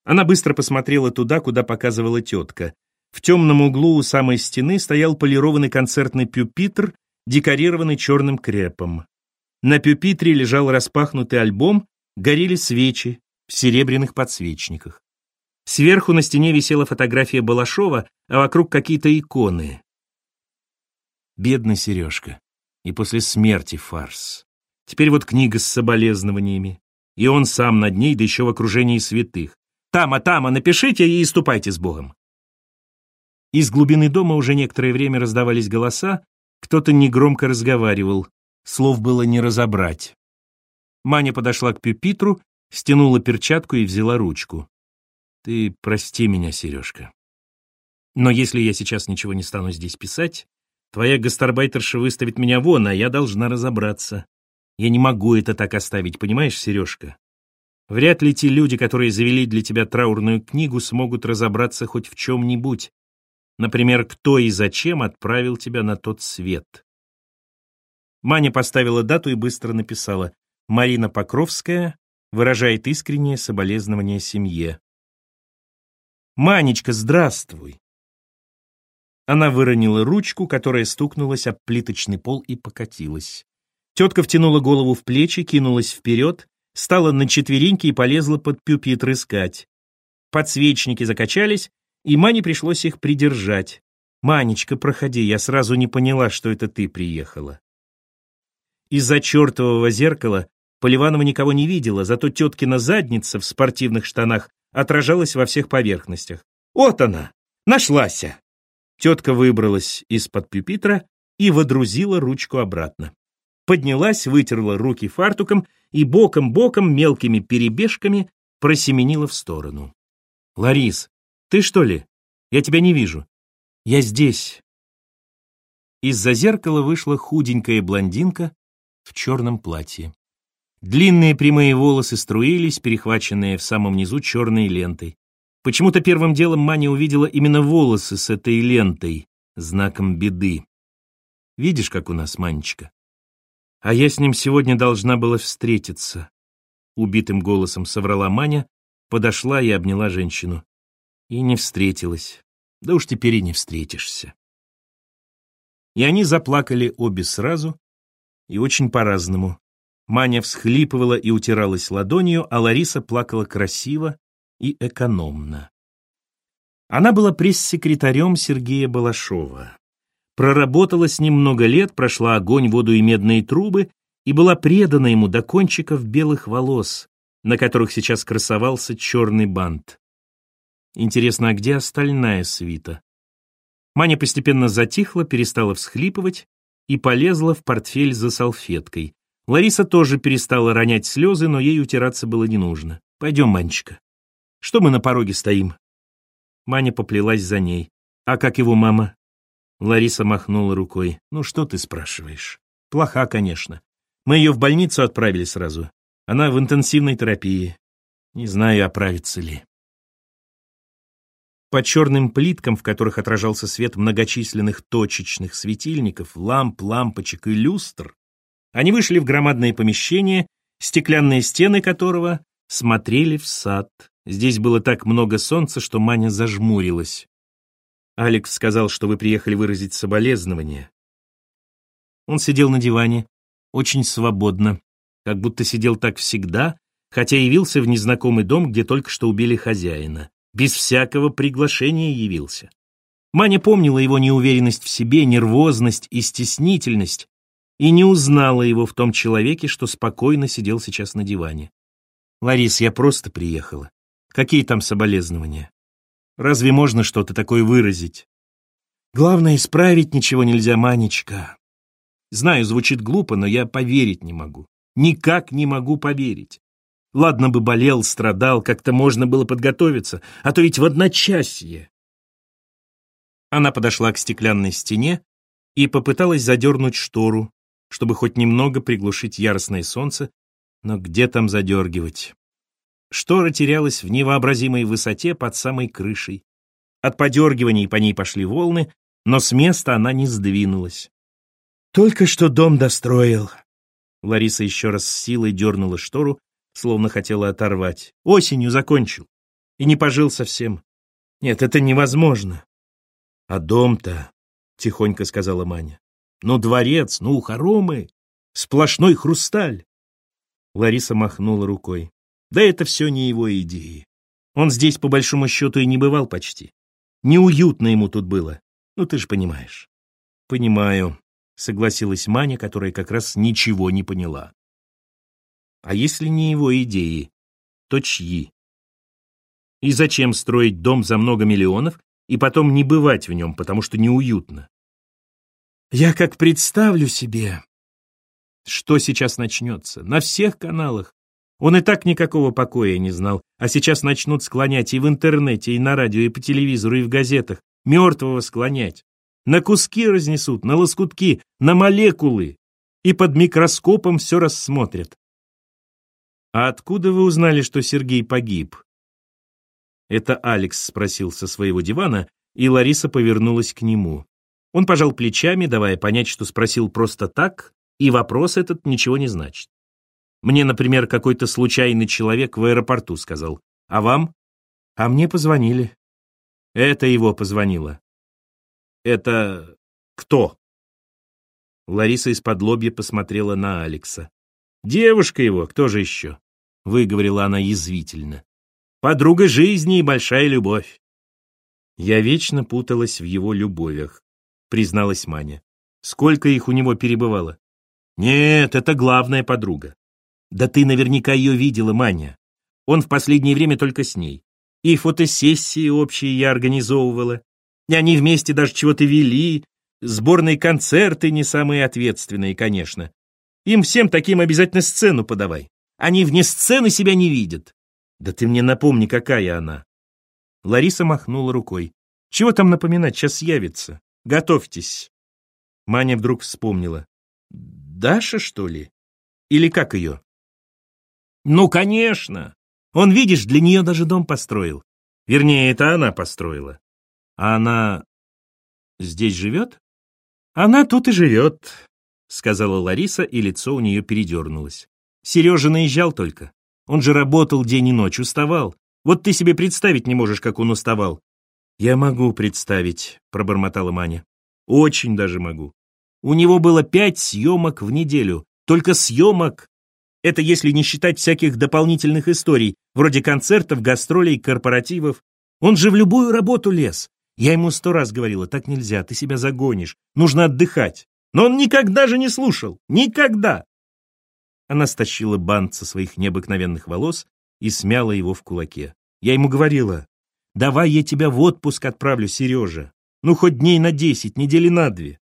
Она быстро посмотрела туда, куда показывала тетка. В темном углу у самой стены стоял полированный концертный пюпитр, декорированный черным крепом. На пюпитре лежал распахнутый альбом, горели свечи в серебряных подсвечниках. Сверху на стене висела фотография Балашова, а вокруг какие-то иконы. Бедный Сережка. И после смерти фарс. Теперь вот книга с соболезнованиями. И он сам над ней, да еще в окружении святых. Тама, Тама, напишите и ступайте с Богом. Из глубины дома уже некоторое время раздавались голоса, кто-то негромко разговаривал, слов было не разобрать. Маня подошла к пюпитру, стянула перчатку и взяла ручку. «Ты прости меня, Сережка. Но если я сейчас ничего не стану здесь писать, твоя гастарбайтерша выставит меня вон, а я должна разобраться. Я не могу это так оставить, понимаешь, Сережка? Вряд ли те люди, которые завели для тебя траурную книгу, смогут разобраться хоть в чем-нибудь. Например, кто и зачем отправил тебя на тот свет. Маня поставила дату и быстро написала «Марина Покровская выражает искреннее соболезнование семье». «Манечка, здравствуй!» Она выронила ручку, которая стукнулась об плиточный пол и покатилась. Тетка втянула голову в плечи, кинулась вперед, стала на четвереньки и полезла под пюпитр искать. Подсвечники закачались, и Мане пришлось их придержать. «Манечка, проходи, я сразу не поняла, что это ты приехала». Из-за чертового зеркала Поливанова никого не видела, зато теткина задница в спортивных штанах отражалась во всех поверхностях. «Вот она! Нашлась!» Тетка выбралась из-под пюпитра и водрузила ручку обратно. Поднялась, вытерла руки фартуком и боком-боком мелкими перебежками просеменила в сторону. «Ларис, ты что ли? Я тебя не вижу. Я здесь». Из-за зеркала вышла худенькая блондинка в черном платье. Длинные прямые волосы струились, перехваченные в самом низу черной лентой. Почему-то первым делом Маня увидела именно волосы с этой лентой, знаком беды. Видишь, как у нас Манечка? А я с ним сегодня должна была встретиться. Убитым голосом соврала Маня, подошла и обняла женщину. И не встретилась. Да уж теперь и не встретишься. И они заплакали обе сразу, и очень по-разному. Маня всхлипывала и утиралась ладонью, а Лариса плакала красиво и экономно. Она была пресс-секретарем Сергея Балашова. Проработала с ним много лет, прошла огонь, воду и медные трубы и была предана ему до кончиков белых волос, на которых сейчас красовался черный бант. Интересно, а где остальная свита? Маня постепенно затихла, перестала всхлипывать и полезла в портфель за салфеткой. Лариса тоже перестала ронять слезы, но ей утираться было не нужно. «Пойдем, Манечка. Что мы на пороге стоим?» Маня поплелась за ней. «А как его мама?» Лариса махнула рукой. «Ну что ты спрашиваешь?» «Плоха, конечно. Мы ее в больницу отправили сразу. Она в интенсивной терапии. Не знаю, оправится ли». По черным плиткам, в которых отражался свет многочисленных точечных светильников, ламп, лампочек и люстр, они вышли в громадное помещение, стеклянные стены которого смотрели в сад. Здесь было так много солнца, что Маня зажмурилась. Алекс сказал, что вы приехали выразить соболезнования. Он сидел на диване, очень свободно, как будто сидел так всегда, хотя явился в незнакомый дом, где только что убили хозяина без всякого приглашения явился. Маня помнила его неуверенность в себе, нервозность и стеснительность, и не узнала его в том человеке, что спокойно сидел сейчас на диване. «Ларис, я просто приехала. Какие там соболезнования? Разве можно что-то такое выразить? Главное, исправить ничего нельзя, Манечка. Знаю, звучит глупо, но я поверить не могу. Никак не могу поверить. Ладно бы болел, страдал, как-то можно было подготовиться, а то ведь в одночасье. Она подошла к стеклянной стене и попыталась задернуть штору, чтобы хоть немного приглушить яростное солнце, но где там задергивать? Штора терялась в невообразимой высоте под самой крышей. От подергиваний по ней пошли волны, но с места она не сдвинулась. «Только что дом достроил». Лариса еще раз с силой дернула штору, словно хотела оторвать. Осенью закончил. И не пожил совсем. Нет, это невозможно. А дом-то, тихонько сказала Маня. Ну, дворец, ну, хоромы, сплошной хрусталь. Лариса махнула рукой. Да это все не его идеи. Он здесь, по большому счету, и не бывал почти. Неуютно ему тут было. Ну, ты же понимаешь. Понимаю, согласилась Маня, которая как раз ничего не поняла. А если не его идеи, то чьи? И зачем строить дом за много миллионов и потом не бывать в нем, потому что неуютно? Я как представлю себе, что сейчас начнется. На всех каналах. Он и так никакого покоя не знал, а сейчас начнут склонять и в интернете, и на радио, и по телевизору, и в газетах. мертвого склонять. На куски разнесут, на лоскутки, на молекулы. И под микроскопом все рассмотрят. «А откуда вы узнали, что Сергей погиб?» Это Алекс спросил со своего дивана, и Лариса повернулась к нему. Он пожал плечами, давая понять, что спросил просто так, и вопрос этот ничего не значит. Мне, например, какой-то случайный человек в аэропорту сказал. А вам? А мне позвонили. Это его позвонило. Это кто? Лариса из-под лобья посмотрела на Алекса. Девушка его, кто же еще? Выговорила она язвительно. Подруга жизни и большая любовь. Я вечно путалась в его любовях, призналась Маня. Сколько их у него перебывало? Нет, это главная подруга. Да ты наверняка ее видела, Маня. Он в последнее время только с ней. И фотосессии общие я организовывала. И они вместе даже чего-то вели. Сборные концерты не самые ответственные, конечно. Им всем таким обязательно сцену подавай. Они вне сцены себя не видят. Да ты мне напомни, какая она. Лариса махнула рукой. Чего там напоминать, сейчас явится. Готовьтесь. Маня вдруг вспомнила. Даша, что ли? Или как ее? Ну, конечно. Он, видишь, для нее даже дом построил. Вернее, это она построила. А она здесь живет? Она тут и живет, сказала Лариса, и лицо у нее передернулось. Сережа наезжал только. Он же работал день и ночь, уставал. Вот ты себе представить не можешь, как он уставал. Я могу представить, пробормотала Маня. Очень даже могу. У него было пять съемок в неделю. Только съемок это если не считать всяких дополнительных историй, вроде концертов, гастролей, корпоративов. Он же в любую работу лез. Я ему сто раз говорила, так нельзя, ты себя загонишь, нужно отдыхать. Но он никогда же не слушал, никогда. Она стащила бант со своих необыкновенных волос и смяла его в кулаке. Я ему говорила, давай я тебя в отпуск отправлю, Сережа. Ну, хоть дней на десять, недели на две.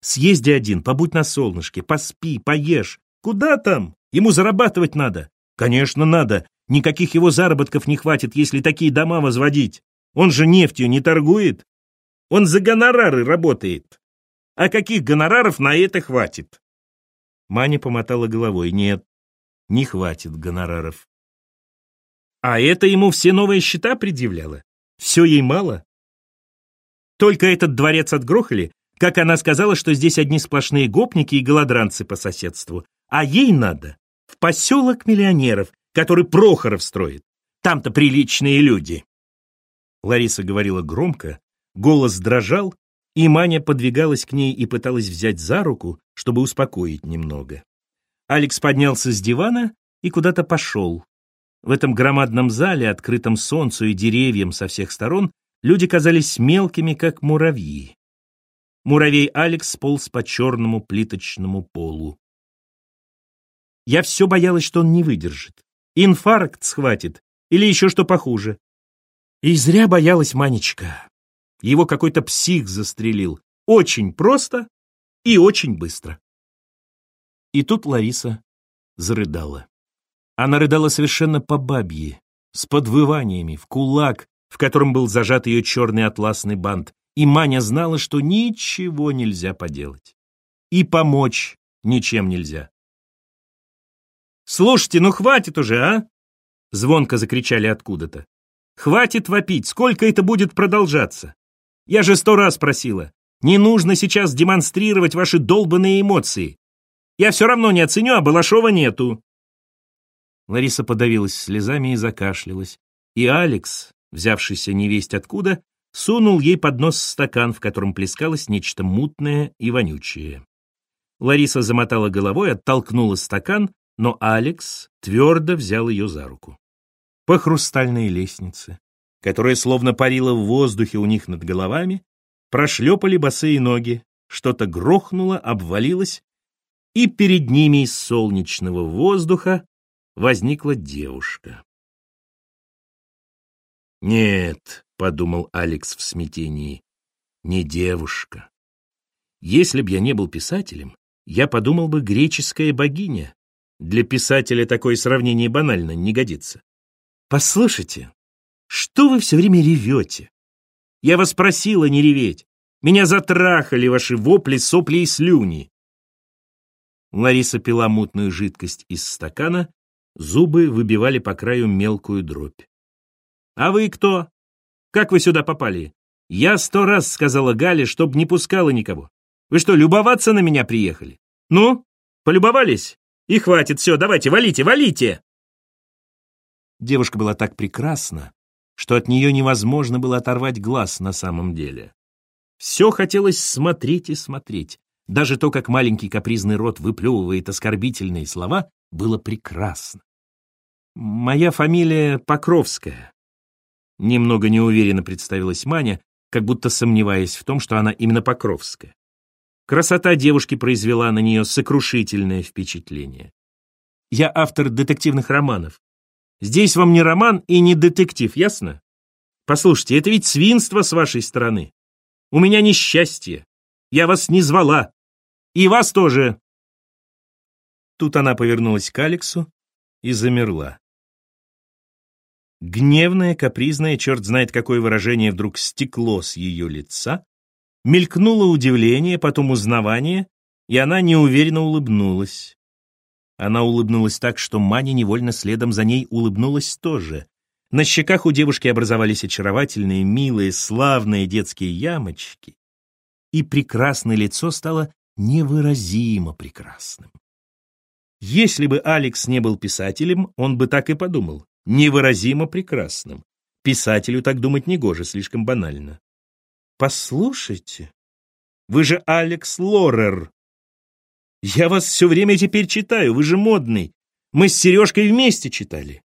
Съезди один, побудь на солнышке, поспи, поешь. Куда там? Ему зарабатывать надо. Конечно, надо. Никаких его заработков не хватит, если такие дома возводить. Он же нефтью не торгует. Он за гонорары работает. А каких гонораров на это хватит? Маня помотала головой. Нет, не хватит гонораров. А это ему все новые счета предъявляло? Все ей мало? Только этот дворец отгрохали, как она сказала, что здесь одни сплошные гопники и голодранцы по соседству. А ей надо поселок миллионеров, который Прохоров строит. Там-то приличные люди. Лариса говорила громко, голос дрожал, и Маня подвигалась к ней и пыталась взять за руку, чтобы успокоить немного. Алекс поднялся с дивана и куда-то пошел. В этом громадном зале, открытом солнцу и деревьям со всех сторон, люди казались мелкими, как муравьи. Муравей Алекс полз по черному плиточному полу. Я все боялась, что он не выдержит. Инфаркт схватит или еще что похуже. И зря боялась Манечка. Его какой-то псих застрелил. Очень просто и очень быстро. И тут Лариса зарыдала. Она рыдала совершенно по бабье, с подвываниями, в кулак, в котором был зажат ее черный атласный бант, и Маня знала, что ничего нельзя поделать. И помочь ничем нельзя. «Слушайте, ну хватит уже, а?» Звонко закричали откуда-то. «Хватит вопить, сколько это будет продолжаться? Я же сто раз просила. Не нужно сейчас демонстрировать ваши долбанные эмоции. Я все равно не оценю, а Балашова нету». Лариса подавилась слезами и закашлялась. И Алекс, взявшийся невесть откуда, сунул ей под нос стакан, в котором плескалось нечто мутное и вонючее. Лариса замотала головой, оттолкнула стакан но Алекс твердо взял ее за руку. По хрустальной лестнице, которая словно парила в воздухе у них над головами, прошлепали босые ноги, что-то грохнуло, обвалилось, и перед ними из солнечного воздуха возникла девушка. «Нет», — подумал Алекс в смятении, — «не девушка. Если б я не был писателем, я подумал бы греческая богиня, для писателя такое сравнение банально не годится. Послушайте, что вы все время ревете? Я вас просила не реветь. Меня затрахали ваши вопли, сопли и слюни. Лариса пила мутную жидкость из стакана, зубы выбивали по краю мелкую дробь. «А вы кто? Как вы сюда попали? Я сто раз сказала Гале, чтоб не пускала никого. Вы что, любоваться на меня приехали? Ну, полюбовались? И хватит, все, давайте, валите, валите!» Девушка была так прекрасна, что от нее невозможно было оторвать глаз на самом деле. Все хотелось смотреть и смотреть. Даже то, как маленький капризный рот выплевывает оскорбительные слова, было прекрасно. «Моя фамилия Покровская», — немного неуверенно представилась Маня, как будто сомневаясь в том, что она именно Покровская. Красота девушки произвела на нее сокрушительное впечатление. «Я автор детективных романов. Здесь вам не роман и не детектив, ясно? Послушайте, это ведь свинство с вашей стороны. У меня несчастье. Я вас не звала. И вас тоже. Тут она повернулась к Алексу и замерла. Гневное, капризное, черт знает какое выражение вдруг стекло с ее лица, мелькнуло удивление, потом узнавание, и она неуверенно улыбнулась. Она улыбнулась так, что Маня невольно следом за ней улыбнулась тоже. На щеках у девушки образовались очаровательные, милые, славные детские ямочки, и прекрасное лицо стало невыразимо прекрасным. Если бы Алекс не был писателем, он бы так и подумал. Невыразимо прекрасным. Писателю так думать негоже, слишком банально. Послушайте, вы же Алекс Лорер, я вас все время теперь читаю, вы же модный. Мы с Сережкой вместе читали.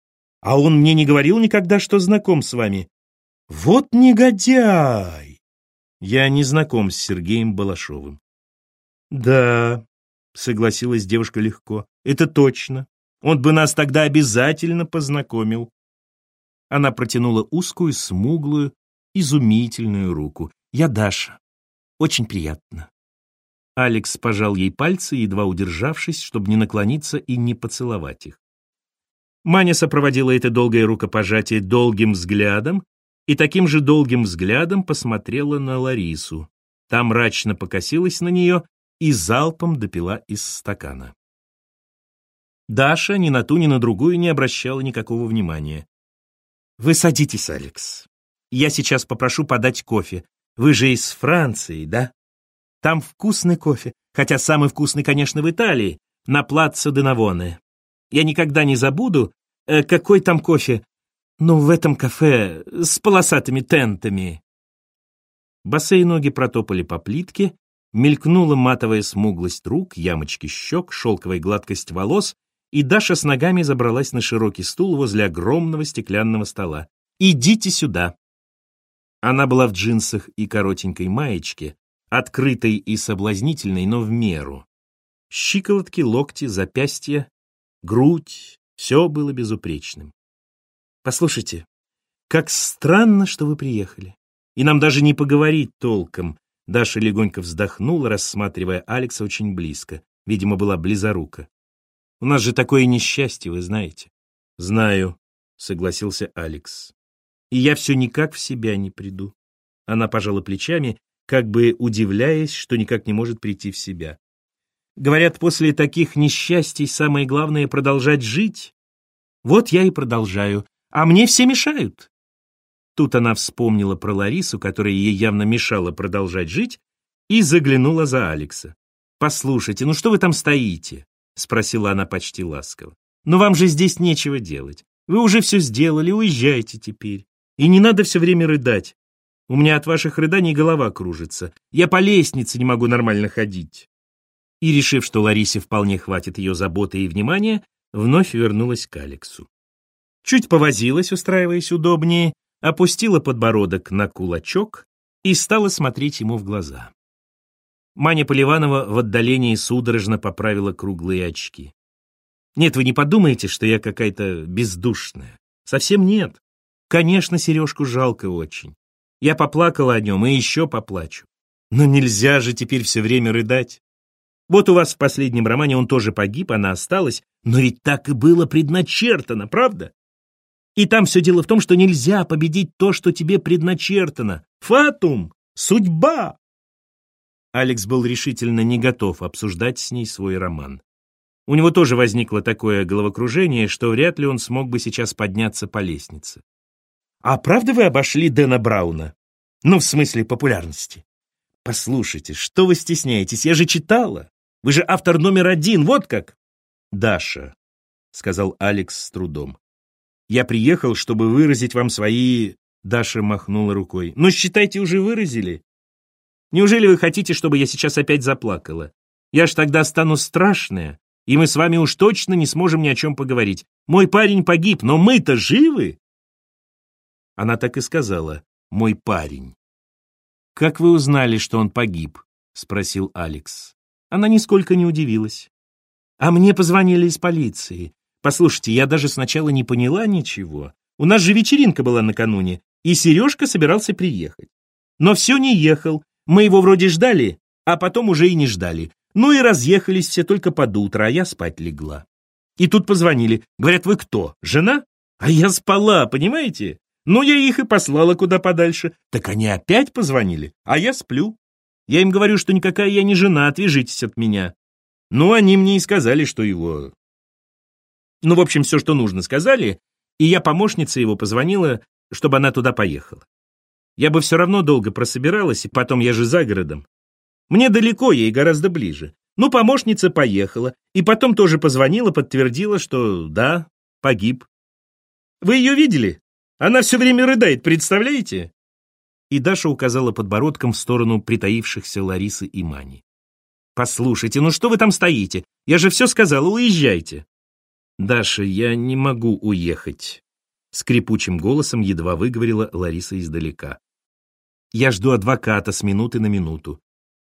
А он мне не говорил никогда, что знаком с вами. Вот негодяй! Я не знаком с Сергеем Балашовым. Да, согласилась девушка легко, это точно. Он бы нас тогда обязательно познакомил. Она протянула узкую, смуглую, изумительную руку. Я Даша. Очень приятно. Алекс пожал ей пальцы, едва удержавшись, чтобы не наклониться и не поцеловать их. Маня сопроводила это долгое рукопожатие долгим взглядом и таким же долгим взглядом посмотрела на Ларису. Та мрачно покосилась на нее и залпом допила из стакана. Даша ни на ту, ни на другую не обращала никакого внимания. «Вы садитесь, Алекс. Я сейчас попрошу подать кофе. Вы же из Франции, да?» Там вкусный кофе, хотя самый вкусный, конечно, в Италии, на плаццо Денавоне. Я никогда не забуду, э, какой там кофе. Ну, в этом кафе с полосатыми тентами. Босые ноги протопали по плитке, мелькнула матовая смуглость рук, ямочки щек, шелковая гладкость волос, и Даша с ногами забралась на широкий стул возле огромного стеклянного стола. «Идите сюда!» Она была в джинсах и коротенькой маечке, открытой и соблазнительной, но в меру. Щиколотки, локти, запястья, грудь — все было безупречным. Послушайте, как странно, что вы приехали. И нам даже не поговорить толком. Даша легонько вздохнула, рассматривая Алекса очень близко. Видимо, была близорука. У нас же такое несчастье, вы знаете. Знаю, согласился Алекс. И я все никак в себя не приду. Она пожала плечами как бы удивляясь, что никак не может прийти в себя. Говорят, после таких несчастий самое главное — продолжать жить. Вот я и продолжаю, а мне все мешают. Тут она вспомнила про Ларису, которая ей явно мешала продолжать жить, и заглянула за Алекса. «Послушайте, ну что вы там стоите?» — спросила она почти ласково. «Но вам же здесь нечего делать. Вы уже все сделали, уезжайте теперь. И не надо все время рыдать. У меня от ваших рыданий голова кружится. Я по лестнице не могу нормально ходить». И, решив, что Ларисе вполне хватит ее заботы и внимания, вновь вернулась к Алексу. Чуть повозилась, устраиваясь удобнее, опустила подбородок на кулачок и стала смотреть ему в глаза. Маня Поливанова в отдалении судорожно поправила круглые очки. «Нет, вы не подумаете, что я какая-то бездушная. Совсем нет. Конечно, Сережку жалко очень. Я поплакала о нем и еще поплачу. Но нельзя же теперь все время рыдать. Вот у вас в последнем романе он тоже погиб, она осталась, но ведь так и было предначертано, правда? И там все дело в том, что нельзя победить то, что тебе предначертано. Фатум! Судьба!» Алекс был решительно не готов обсуждать с ней свой роман. У него тоже возникло такое головокружение, что вряд ли он смог бы сейчас подняться по лестнице. «А правда вы обошли Дэна Брауна? Ну, в смысле популярности?» «Послушайте, что вы стесняетесь? Я же читала. Вы же автор номер один, вот как!» «Даша», — сказал Алекс с трудом. «Я приехал, чтобы выразить вам свои...» Даша махнула рукой. «Ну, считайте, уже выразили. Неужели вы хотите, чтобы я сейчас опять заплакала? Я ж тогда стану страшная, и мы с вами уж точно не сможем ни о чем поговорить. Мой парень погиб, но мы-то живы!» Она так и сказала, «мой парень». «Как вы узнали, что он погиб?» — спросил Алекс. Она нисколько не удивилась. «А мне позвонили из полиции. Послушайте, я даже сначала не поняла ничего. У нас же вечеринка была накануне, и Сережка собирался приехать. Но все не ехал. Мы его вроде ждали, а потом уже и не ждали. Ну и разъехались все только под утро, а я спать легла. И тут позвонили. Говорят, вы кто, жена? А я спала, понимаете? Ну, я их и послала куда подальше. Так они опять позвонили, а я сплю. Я им говорю, что никакая я не жена, отвяжитесь от меня. Ну, они мне и сказали, что его... Ну, в общем, все, что нужно, сказали, и я помощнице его позвонила, чтобы она туда поехала. Я бы все равно долго прособиралась, и потом я же за городом. Мне далеко, ей гораздо ближе. Ну, помощница поехала, и потом тоже позвонила, подтвердила, что да, погиб. Вы ее видели? Она все время рыдает, представляете? И Даша указала подбородком в сторону притаившихся Ларисы и Мани. «Послушайте, ну что вы там стоите? Я же все сказала, уезжайте!» «Даша, я не могу уехать», — скрипучим голосом едва выговорила Лариса издалека. «Я жду адвоката с минуты на минуту.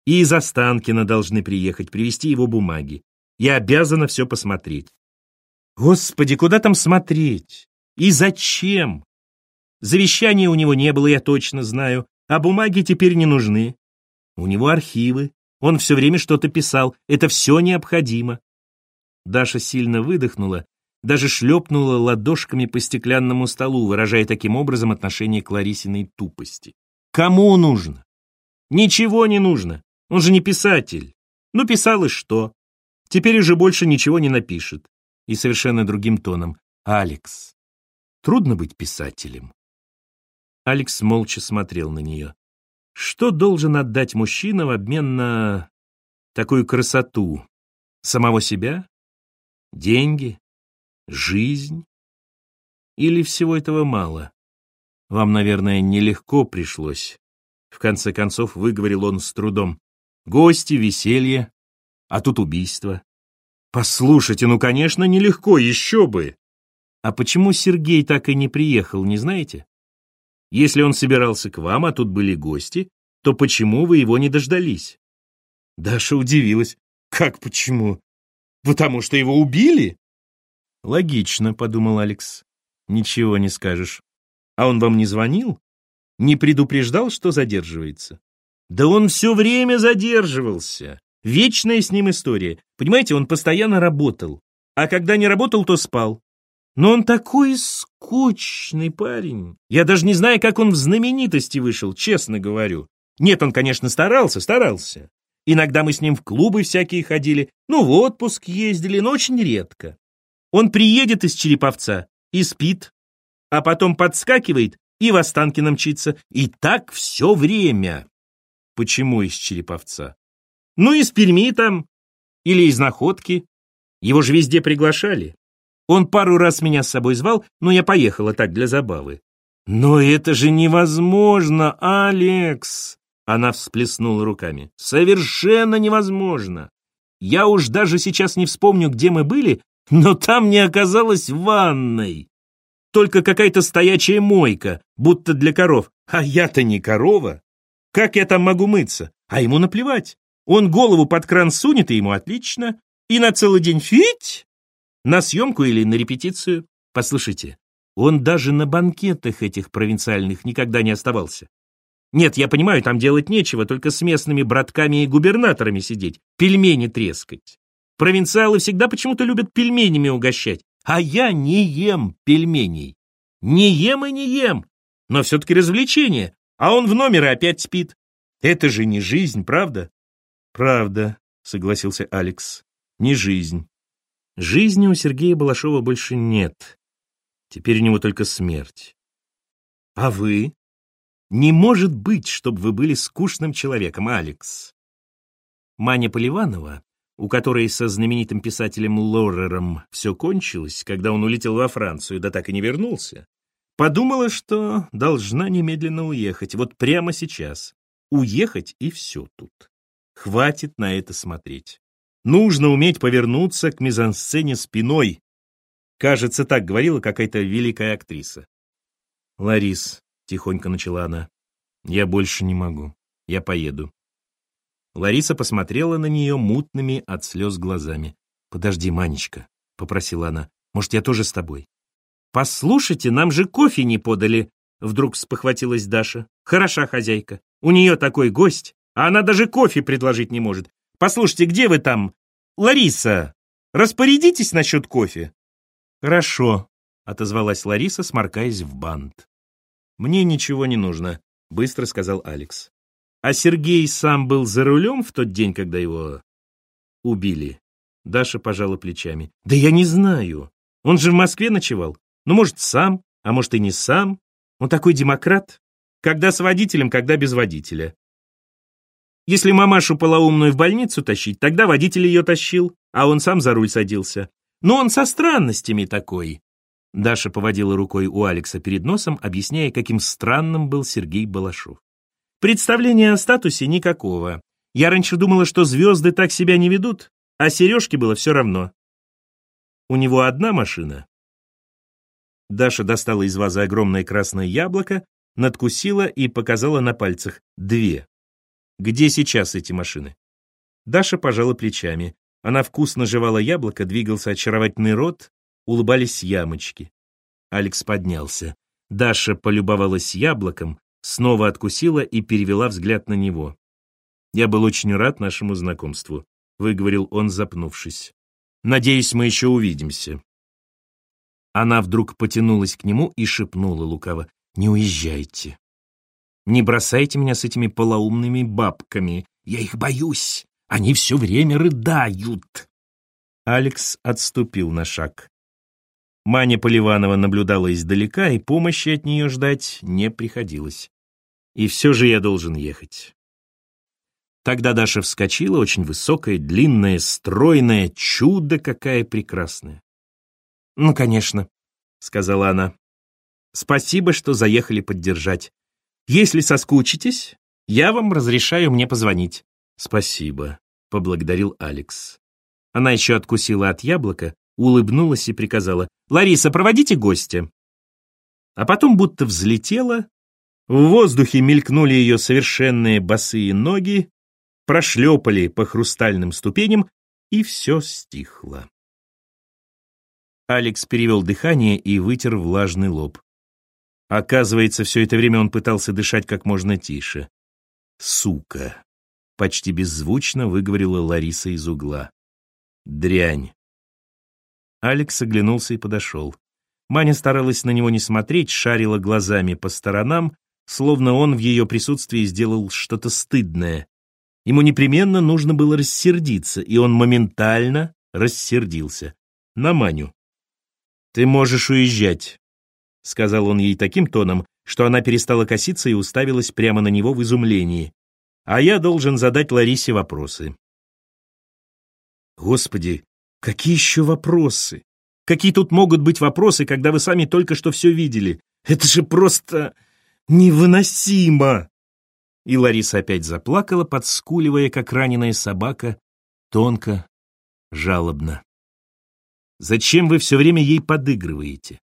И из Останкина должны приехать, привезти его бумаги. Я обязана все посмотреть. Господи, куда там смотреть? И зачем? Завещания у него не было, я точно знаю, а бумаги теперь не нужны. У него архивы, он все время что-то писал, это все необходимо. Даша сильно выдохнула, даже шлепнула ладошками по стеклянному столу, выражая таким образом отношение к Ларисиной тупости. Кому нужно? Ничего не нужно. Он же не писатель. Ну, писал и что? Теперь уже больше ничего не напишет. И совершенно другим тоном. Алекс, трудно быть писателем. Алекс молча смотрел на нее. Что должен отдать мужчина в обмен на такую красоту? Самого себя? Деньги? Жизнь? Или всего этого мало? Вам, наверное, нелегко пришлось. В конце концов, выговорил он с трудом. Гости, веселье, а тут убийство. Послушайте, ну, конечно, нелегко, еще бы. А почему Сергей так и не приехал, не знаете? Если он собирался к вам, а тут были гости, то почему вы его не дождались? Даша удивилась. Как почему? Потому что его убили? Логично, подумал Алекс. Ничего не скажешь. А он вам не звонил? Не предупреждал, что задерживается? Да он все время задерживался. Вечная с ним история. Понимаете, он постоянно работал. А когда не работал, то спал. Но он такой скучный парень. Я даже не знаю, как он в знаменитости вышел, честно говорю. Нет, он, конечно, старался, старался. Иногда мы с ним в клубы всякие ходили, ну, в отпуск ездили, но очень редко. Он приедет из Череповца и спит, а потом подскакивает и в Останкино мчится. И так все время. Почему из Череповца? Ну, из Перми там. Или из Находки. Его же везде приглашали. Он пару раз меня с собой звал, но я поехала так для забавы. Но это же невозможно, Алекс! Она всплеснула руками. Совершенно невозможно. Я уж даже сейчас не вспомню, где мы были, но там не оказалось ванной. Только какая-то стоячая мойка, будто для коров. А я-то не корова. Как я там могу мыться? А ему наплевать. Он голову под кран сунет, и ему отлично. И на целый день фить? На съемку или на репетицию? Послушайте, он даже на банкетах этих провинциальных никогда не оставался. Нет, я понимаю, там делать нечего, только с местными братками и губернаторами сидеть, пельмени трескать. Провинциалы всегда почему-то любят пельменями угощать, а я не ем пельменей. Не ем и не ем, но все-таки развлечение, А он в номер и опять спит. Это же не жизнь, правда? Правда, согласился Алекс. Не жизнь. Жизни у Сергея Балашова больше нет. Теперь у него только смерть. А вы? Не может быть, чтобы вы были скучным человеком, Алекс. Маня Поливанова, у которой со знаменитым писателем Лорером все кончилось, когда он улетел во Францию, да так и не вернулся, подумала, что должна немедленно уехать, вот прямо сейчас. Уехать и все тут. Хватит на это смотреть. Нужно уметь повернуться к мизансцене спиной. Кажется, так говорила какая-то великая актриса. «Ларис», — тихонько начала она, — «я больше не могу. Я поеду». Лариса посмотрела на нее мутными от слез глазами. «Подожди, Манечка», — попросила она, — «может, я тоже с тобой?» «Послушайте, нам же кофе не подали», — вдруг спохватилась Даша. «Хороша хозяйка. У нее такой гость, а она даже кофе предложить не может. Послушайте, где вы там? Лариса, распорядитесь насчет кофе». «Хорошо», — отозвалась Лариса, сморкаясь в бант. «Мне ничего не нужно», — быстро сказал Алекс. «А Сергей сам был за рулем в тот день, когда его убили?» Даша пожала плечами. «Да я не знаю. Он же в Москве ночевал. Ну, может, сам, а может и не сам. Он такой демократ. Когда с водителем, когда без водителя. Если мамашу полоумную в больницу тащить, тогда водитель ее тащил, а он сам за руль садился. Но он со странностями такой. Даша поводила рукой у Алекса перед носом, объясняя, каким странным был Сергей Балашов. Представления о статусе никакого. Я раньше думала, что звезды так себя не ведут, а Сережке было все равно. У него одна машина. Даша достала из вазы огромное красное яблоко, надкусила и показала на пальцах. Две. Где сейчас эти машины? Даша пожала плечами. Она вкусно жевала яблоко, двигался очаровательный рот, улыбались ямочки. Алекс поднялся. Даша полюбовалась яблоком, снова откусила и перевела взгляд на него. «Я был очень рад нашему знакомству», — выговорил он, запнувшись. «Надеюсь, мы еще увидимся». Она вдруг потянулась к нему и шепнула лукаво. «Не уезжайте. Не бросайте меня с этими полоумными бабками. Я их боюсь. Они все время рыдают». Алекс отступил на шаг. Маня Поливанова наблюдала издалека, и помощи от нее ждать не приходилось. И все же я должен ехать. Тогда Даша вскочила, очень высокая, длинная, стройная, чудо какая прекрасная. «Ну, конечно», — сказала она. «Спасибо, что заехали поддержать. Если соскучитесь, я вам разрешаю мне позвонить». «Спасибо», — поблагодарил Алекс. Она еще откусила от яблока, улыбнулась и приказала, «Лариса, проводите гостя». А потом будто взлетела, в воздухе мелькнули ее совершенные босые ноги, прошлепали по хрустальным ступеням, и все стихло. Алекс перевел дыхание и вытер влажный лоб. Оказывается, все это время он пытался дышать как можно тише. «Сука!» — почти беззвучно выговорила Лариса из угла. «Дрянь!» Алекс оглянулся и подошел. Маня старалась на него не смотреть, шарила глазами по сторонам, словно он в ее присутствии сделал что-то стыдное. Ему непременно нужно было рассердиться, и он моментально рассердился. На Маню. «Ты можешь уезжать», — сказал он ей таким тоном, что она перестала коситься и уставилась прямо на него в изумлении. «А я должен задать Ларисе вопросы». Господи, Какие еще вопросы? Какие тут могут быть вопросы, когда вы сами только что все видели? Это же просто невыносимо!» И Лариса опять заплакала, подскуливая, как раненая собака, тонко, жалобно. «Зачем вы все время ей подыгрываете?»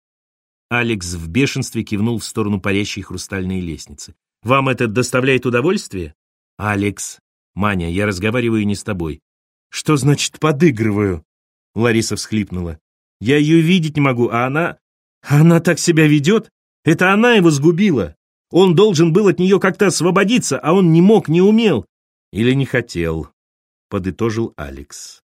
Алекс в бешенстве кивнул в сторону парящей хрустальной лестницы. «Вам это доставляет удовольствие?» «Алекс, Маня, я разговариваю не с тобой». «Что значит подыгрываю?» Лариса всхлипнула. «Я ее видеть не могу, а она... Она так себя ведет? Это она его сгубила. Он должен был от нее как-то освободиться, а он не мог, не умел. Или не хотел», — подытожил Алекс.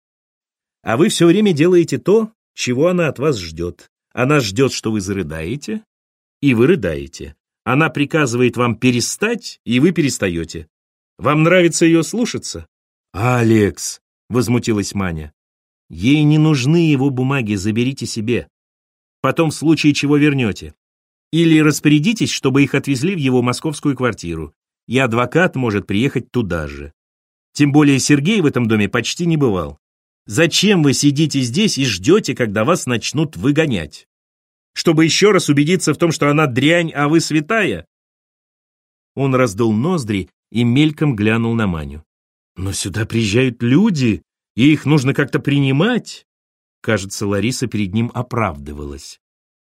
«А вы все время делаете то, чего она от вас ждет. Она ждет, что вы зарыдаете, и вы рыдаете. Она приказывает вам перестать, и вы перестаете. Вам нравится ее слушаться? «Алекс!» — возмутилась Маня. «Ей не нужны его бумаги, заберите себе. Потом в случае чего вернете. Или распорядитесь, чтобы их отвезли в его московскую квартиру, и адвокат может приехать туда же. Тем более Сергей в этом доме почти не бывал. Зачем вы сидите здесь и ждете, когда вас начнут выгонять? Чтобы еще раз убедиться в том, что она дрянь, а вы святая?» Он раздул ноздри и мельком глянул на Маню. «Но сюда приезжают люди, и их нужно как-то принимать». Кажется, Лариса перед ним оправдывалась.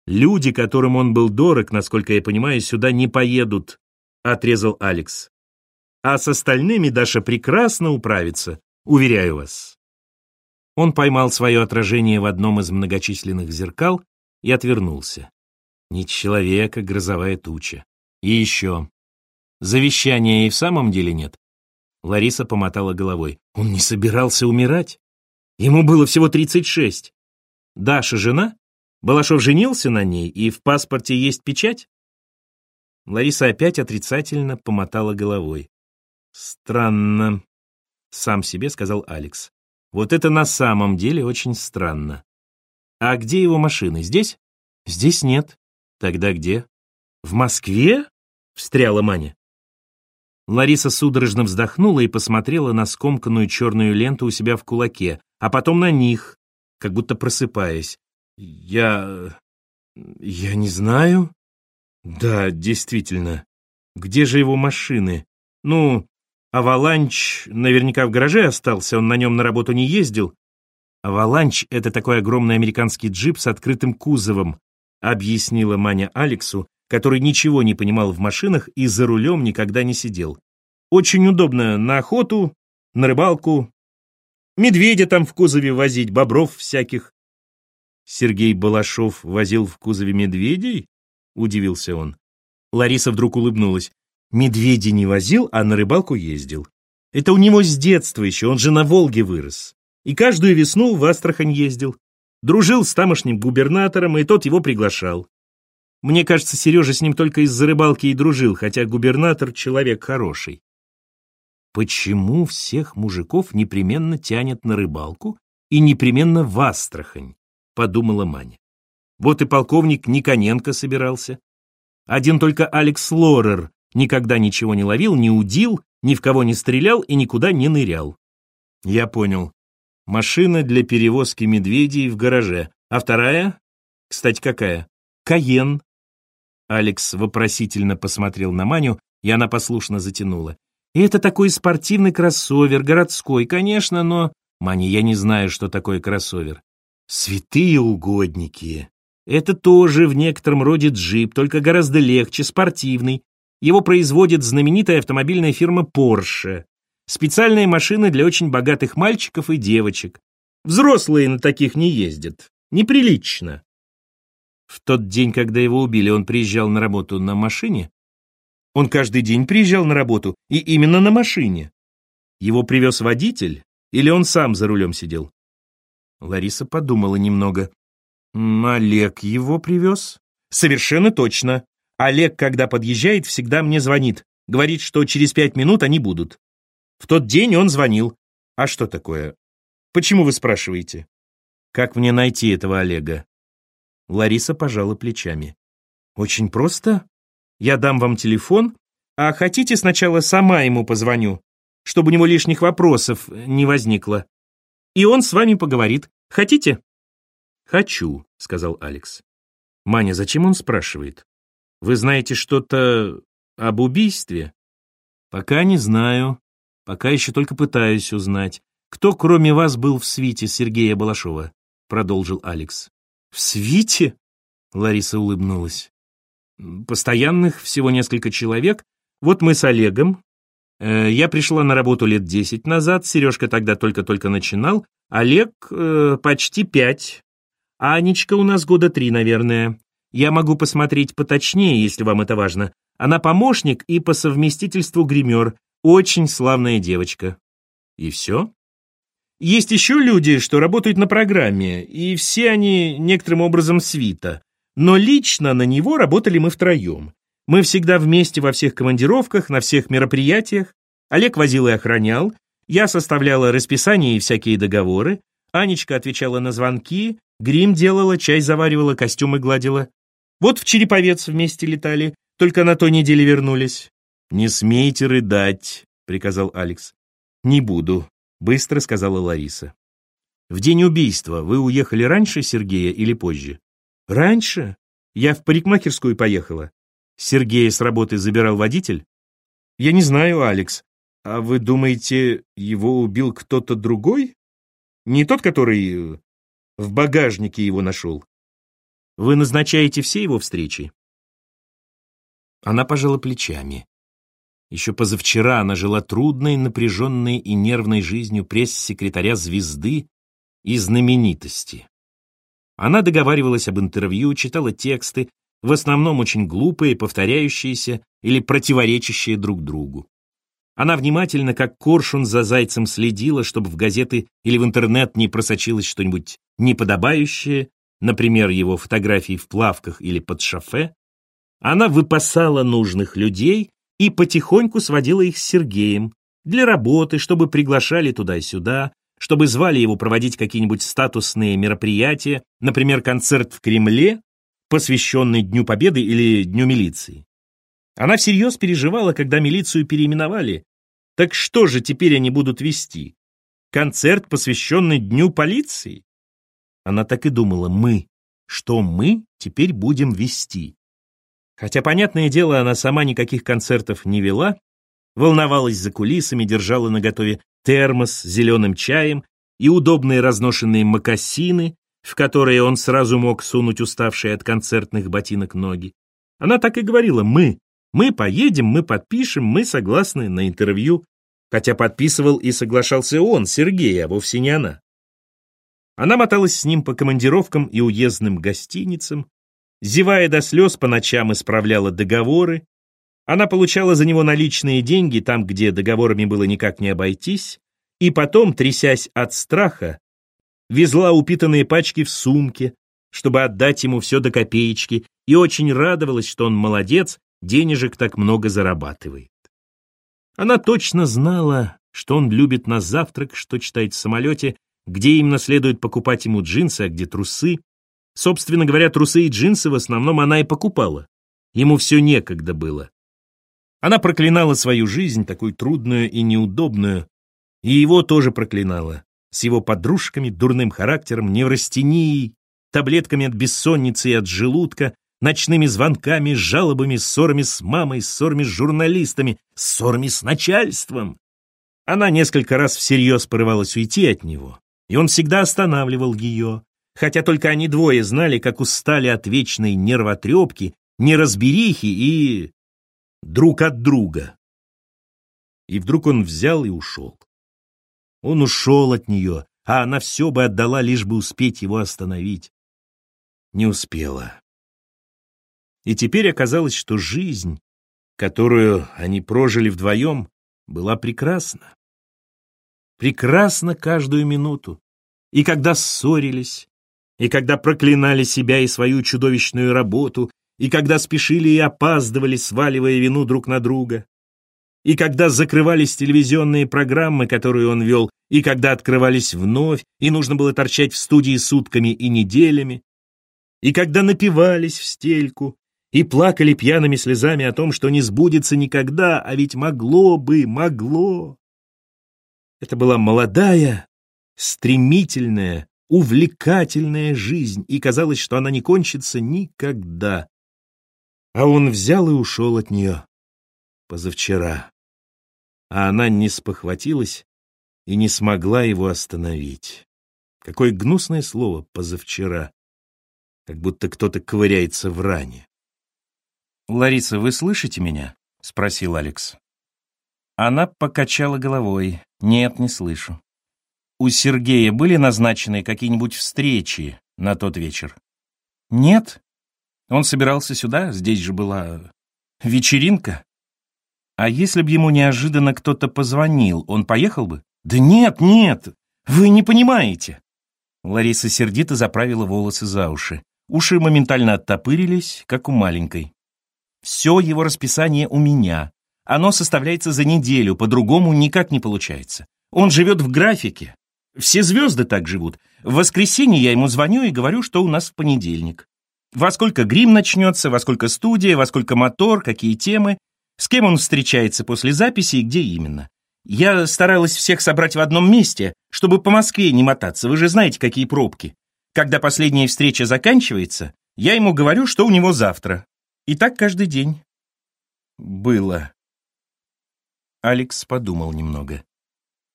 «Люди, которым он был дорог, насколько я понимаю, сюда не поедут», — отрезал Алекс. «А с остальными Даша прекрасно управится, уверяю вас». Он поймал свое отражение в одном из многочисленных зеркал и отвернулся. Не человека, грозовая туча. И еще. Завещания и в самом деле нет. Лариса помотала головой. Он не собирался умирать. Ему было всего 36. Даша жена? Балашов женился на ней, и в паспорте есть печать? Лариса опять отрицательно помотала головой. «Странно», — сам себе сказал Алекс. «Вот это на самом деле очень странно. А где его машины? Здесь?» «Здесь нет». «Тогда где?» «В Москве?» — встряла Маня. Лариса судорожно вздохнула и посмотрела на скомканную черную ленту у себя в кулаке, а потом на них, как будто просыпаясь. «Я... я не знаю». «Да, действительно. Где же его машины? Ну, Аваланч наверняка в гараже остался, он на нем на работу не ездил. Аваланч — это такой огромный американский джип с открытым кузовом, объяснила Маня Алексу, который ничего не понимал в машинах и за рулем никогда не сидел. Очень удобно на охоту, на рыбалку. Медведя там в кузове возить, бобров всяких. Сергей Балашов возил в кузове медведей? Удивился он. Лариса вдруг улыбнулась. Медведей не возил, а на рыбалку ездил. Это у него с детства еще, он же на Волге вырос. И каждую весну в Астрахань ездил. Дружил с тамошним губернатором, и тот его приглашал. Мне кажется, Сережа с ним только из-за рыбалки и дружил, хотя губернатор человек хороший. Почему всех мужиков непременно тянет на рыбалку и непременно в Астрахань? Подумала Маня. Вот и полковник Никоненко собирался. Один только Алекс Лорер никогда ничего не ловил, не удил, ни в кого не стрелял и никуда не нырял. Я понял. Машина для перевозки медведей в гараже. А вторая? Кстати, какая? Каен. Алекс вопросительно посмотрел на Маню, и она послушно затянула. И это такой спортивный кроссовер, городской, конечно, но... Маня, я не знаю, что такое кроссовер. Святые угодники. Это тоже в некотором роде джип, только гораздо легче, спортивный. Его производит знаменитая автомобильная фирма Porsche. Специальные машины для очень богатых мальчиков и девочек. Взрослые на таких не ездят. Неприлично. В тот день, когда его убили, он приезжал на работу на машине? Он каждый день приезжал на работу, и именно на машине. Его привез водитель, или он сам за рулем сидел? Лариса подумала немного. Олег его привез? Совершенно точно. Олег, когда подъезжает, всегда мне звонит. Говорит, что через пять минут они будут. В тот день он звонил. А что такое? Почему вы спрашиваете? Как мне найти этого Олега? Лариса пожала плечами. «Очень просто. Я дам вам телефон, а хотите сначала сама ему позвоню, чтобы у него лишних вопросов не возникло. И он с вами поговорит. Хотите?» «Хочу», — сказал Алекс. «Маня, зачем он спрашивает? Вы знаете что-то об убийстве?» «Пока не знаю. Пока еще только пытаюсь узнать. Кто, кроме вас, был в свите Сергея Балашова?» — продолжил Алекс. «В свите?» — Лариса улыбнулась. «Постоянных всего несколько человек. Вот мы с Олегом. Э, я пришла на работу лет десять назад, Сережка тогда только-только начинал. Олег э, почти пять. Анечка у нас года три, наверное. Я могу посмотреть поточнее, если вам это важно. Она помощник и по совместительству гример. Очень славная девочка». «И все?» Есть еще люди, что работают на программе, и все они некоторым образом свита. Но лично на него работали мы втроем. Мы всегда вместе во всех командировках, на всех мероприятиях. Олег возил и охранял, я составляла расписание и всякие договоры, Анечка отвечала на звонки, грим делала, чай заваривала, костюмы гладила. Вот в Череповец вместе летали, только на той неделе вернулись. «Не смейте рыдать», — приказал Алекс. «Не буду», — быстро сказала Лариса. «В день убийства вы уехали раньше Сергея или позже?» «Раньше? Я в парикмахерскую поехала. Сергея с работы забирал водитель?» «Я не знаю, Алекс. А вы думаете, его убил кто-то другой? Не тот, который в багажнике его нашел?» «Вы назначаете все его встречи?» Она пожала плечами. Еще позавчера она жила трудной, напряженной и нервной жизнью пресс-секретаря «Звезды» и знаменитости. Она договаривалась об интервью, читала тексты, в основном очень глупые, повторяющиеся или противоречащие друг другу. Она внимательно, как коршун за зайцем, следила, чтобы в газеты или в интернет не просочилось что-нибудь неподобающее, например, его фотографии в плавках или под шофе. Она выпасала нужных людей и потихоньку сводила их с Сергеем для работы, чтобы приглашали туда-сюда, чтобы звали его проводить какие-нибудь статусные мероприятия, например, концерт в Кремле, посвященный Дню Победы или Дню милиции. Она всерьез переживала, когда милицию переименовали. Так что же теперь они будут вести? Концерт, посвященный Дню полиции? Она так и думала, мы, что мы теперь будем вести. Хотя, понятное дело, она сама никаких концертов не вела, волновалась за кулисами, держала наготове термос с зеленым чаем и удобные разношенные мокасины, в которые он сразу мог сунуть уставшие от концертных ботинок ноги. Она так и говорила «мы». Мы поедем, мы подпишем, мы согласны на интервью. Хотя подписывал и соглашался он, Сергей, а вовсе не она. Она моталась с ним по командировкам и уездным гостиницам, Зевая до слез, по ночам исправляла договоры. Она получала за него наличные деньги там, где договорами было никак не обойтись, и потом, трясясь от страха, везла упитанные пачки в сумке, чтобы отдать ему все до копеечки, и очень радовалась, что он молодец, денежек так много зарабатывает. Она точно знала, что он любит на завтрак, что читает в самолете, где именно следует покупать ему джинсы, а где трусы, Собственно говоря, трусы и джинсы в основном она и покупала. Ему все некогда было. Она проклинала свою жизнь, такую трудную и неудобную, и его тоже проклинала, с его подружками, дурным характером, неврастенией, таблетками от бессонницы и от желудка, ночными звонками, жалобами, ссорами с мамой, ссорами с журналистами, ссорами с начальством. Она несколько раз всерьез порывалась уйти от него, и он всегда останавливал ее, хотя только они двое знали, как устали от вечной нервотрепки, неразберихи и... друг от друга. И вдруг он взял и ушел. Он ушел от нее, а она все бы отдала, лишь бы успеть его остановить. Не успела. И теперь оказалось, что жизнь, которую они прожили вдвоем, была прекрасна. Прекрасна каждую минуту. И когда ссорились, и когда проклинали себя и свою чудовищную работу, и когда спешили и опаздывали, сваливая вину друг на друга, и когда закрывались телевизионные программы, которые он вел, и когда открывались вновь, и нужно было торчать в студии сутками и неделями, и когда напивались в стельку, и плакали пьяными слезами о том, что не сбудется никогда, а ведь могло бы, могло. Это была молодая, стремительная, увлекательная жизнь, и казалось, что она не кончится никогда. А он взял и ушел от нее позавчера. А она не спохватилась и не смогла его остановить. Какое гнусное слово «позавчера», как будто кто-то ковыряется в ране. «Лариса, вы слышите меня?» — спросил Алекс. Она покачала головой. «Нет, не слышу» у Сергея были назначены какие-нибудь встречи на тот вечер? Нет. Он собирался сюда, здесь же была вечеринка. А если бы ему неожиданно кто-то позвонил, он поехал бы? Да нет, нет, вы не понимаете. Лариса сердито заправила волосы за уши. Уши моментально оттопырились, как у маленькой. Все его расписание у меня. Оно составляется за неделю, по-другому никак не получается. Он живет в графике. Все звезды так живут. В воскресенье я ему звоню и говорю, что у нас в понедельник. Во сколько грим начнется, во сколько студия, во сколько мотор, какие темы, с кем он встречается после записи и где именно. Я старалась всех собрать в одном месте, чтобы по Москве не мотаться, вы же знаете, какие пробки. Когда последняя встреча заканчивается, я ему говорю, что у него завтра. И так каждый день. Было. Алекс подумал немного.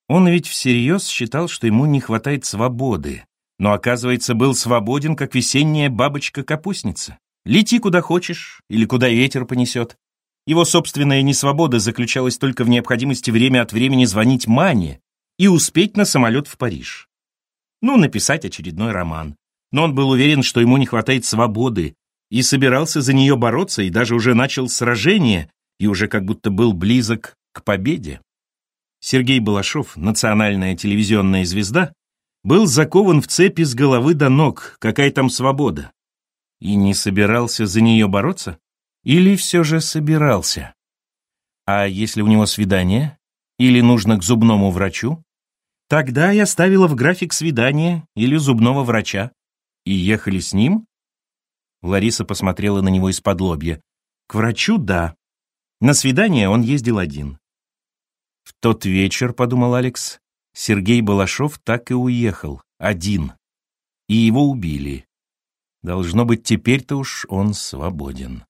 Он ведь всерьез считал, что ему не хватает свободы, но, оказывается, был свободен, как весенняя бабочка-капустница. Лети куда хочешь или куда ветер понесет. Его собственная несвобода заключалась только в необходимости время от времени звонить Мане и успеть на самолет в Париж. Ну, написать очередной роман. Но он был уверен, что ему не хватает свободы, и собирался за нее бороться, и даже уже начал сражение, и уже как будто был близок к победе. Сергей Балашов, национальная телевизионная звезда, был закован в цепи с головы до ног, какая там свобода. И не собирался за нее бороться? Или все же собирался? А если у него свидание? Или нужно к зубному врачу? Тогда я ставила в график свидания или зубного врача. И ехали с ним? Лариса посмотрела на него из-под лобья. К врачу — да. На свидание он ездил один. В тот вечер, подумал Алекс, Сергей Балашов так и уехал, один. И его убили. Должно быть, теперь-то уж он свободен.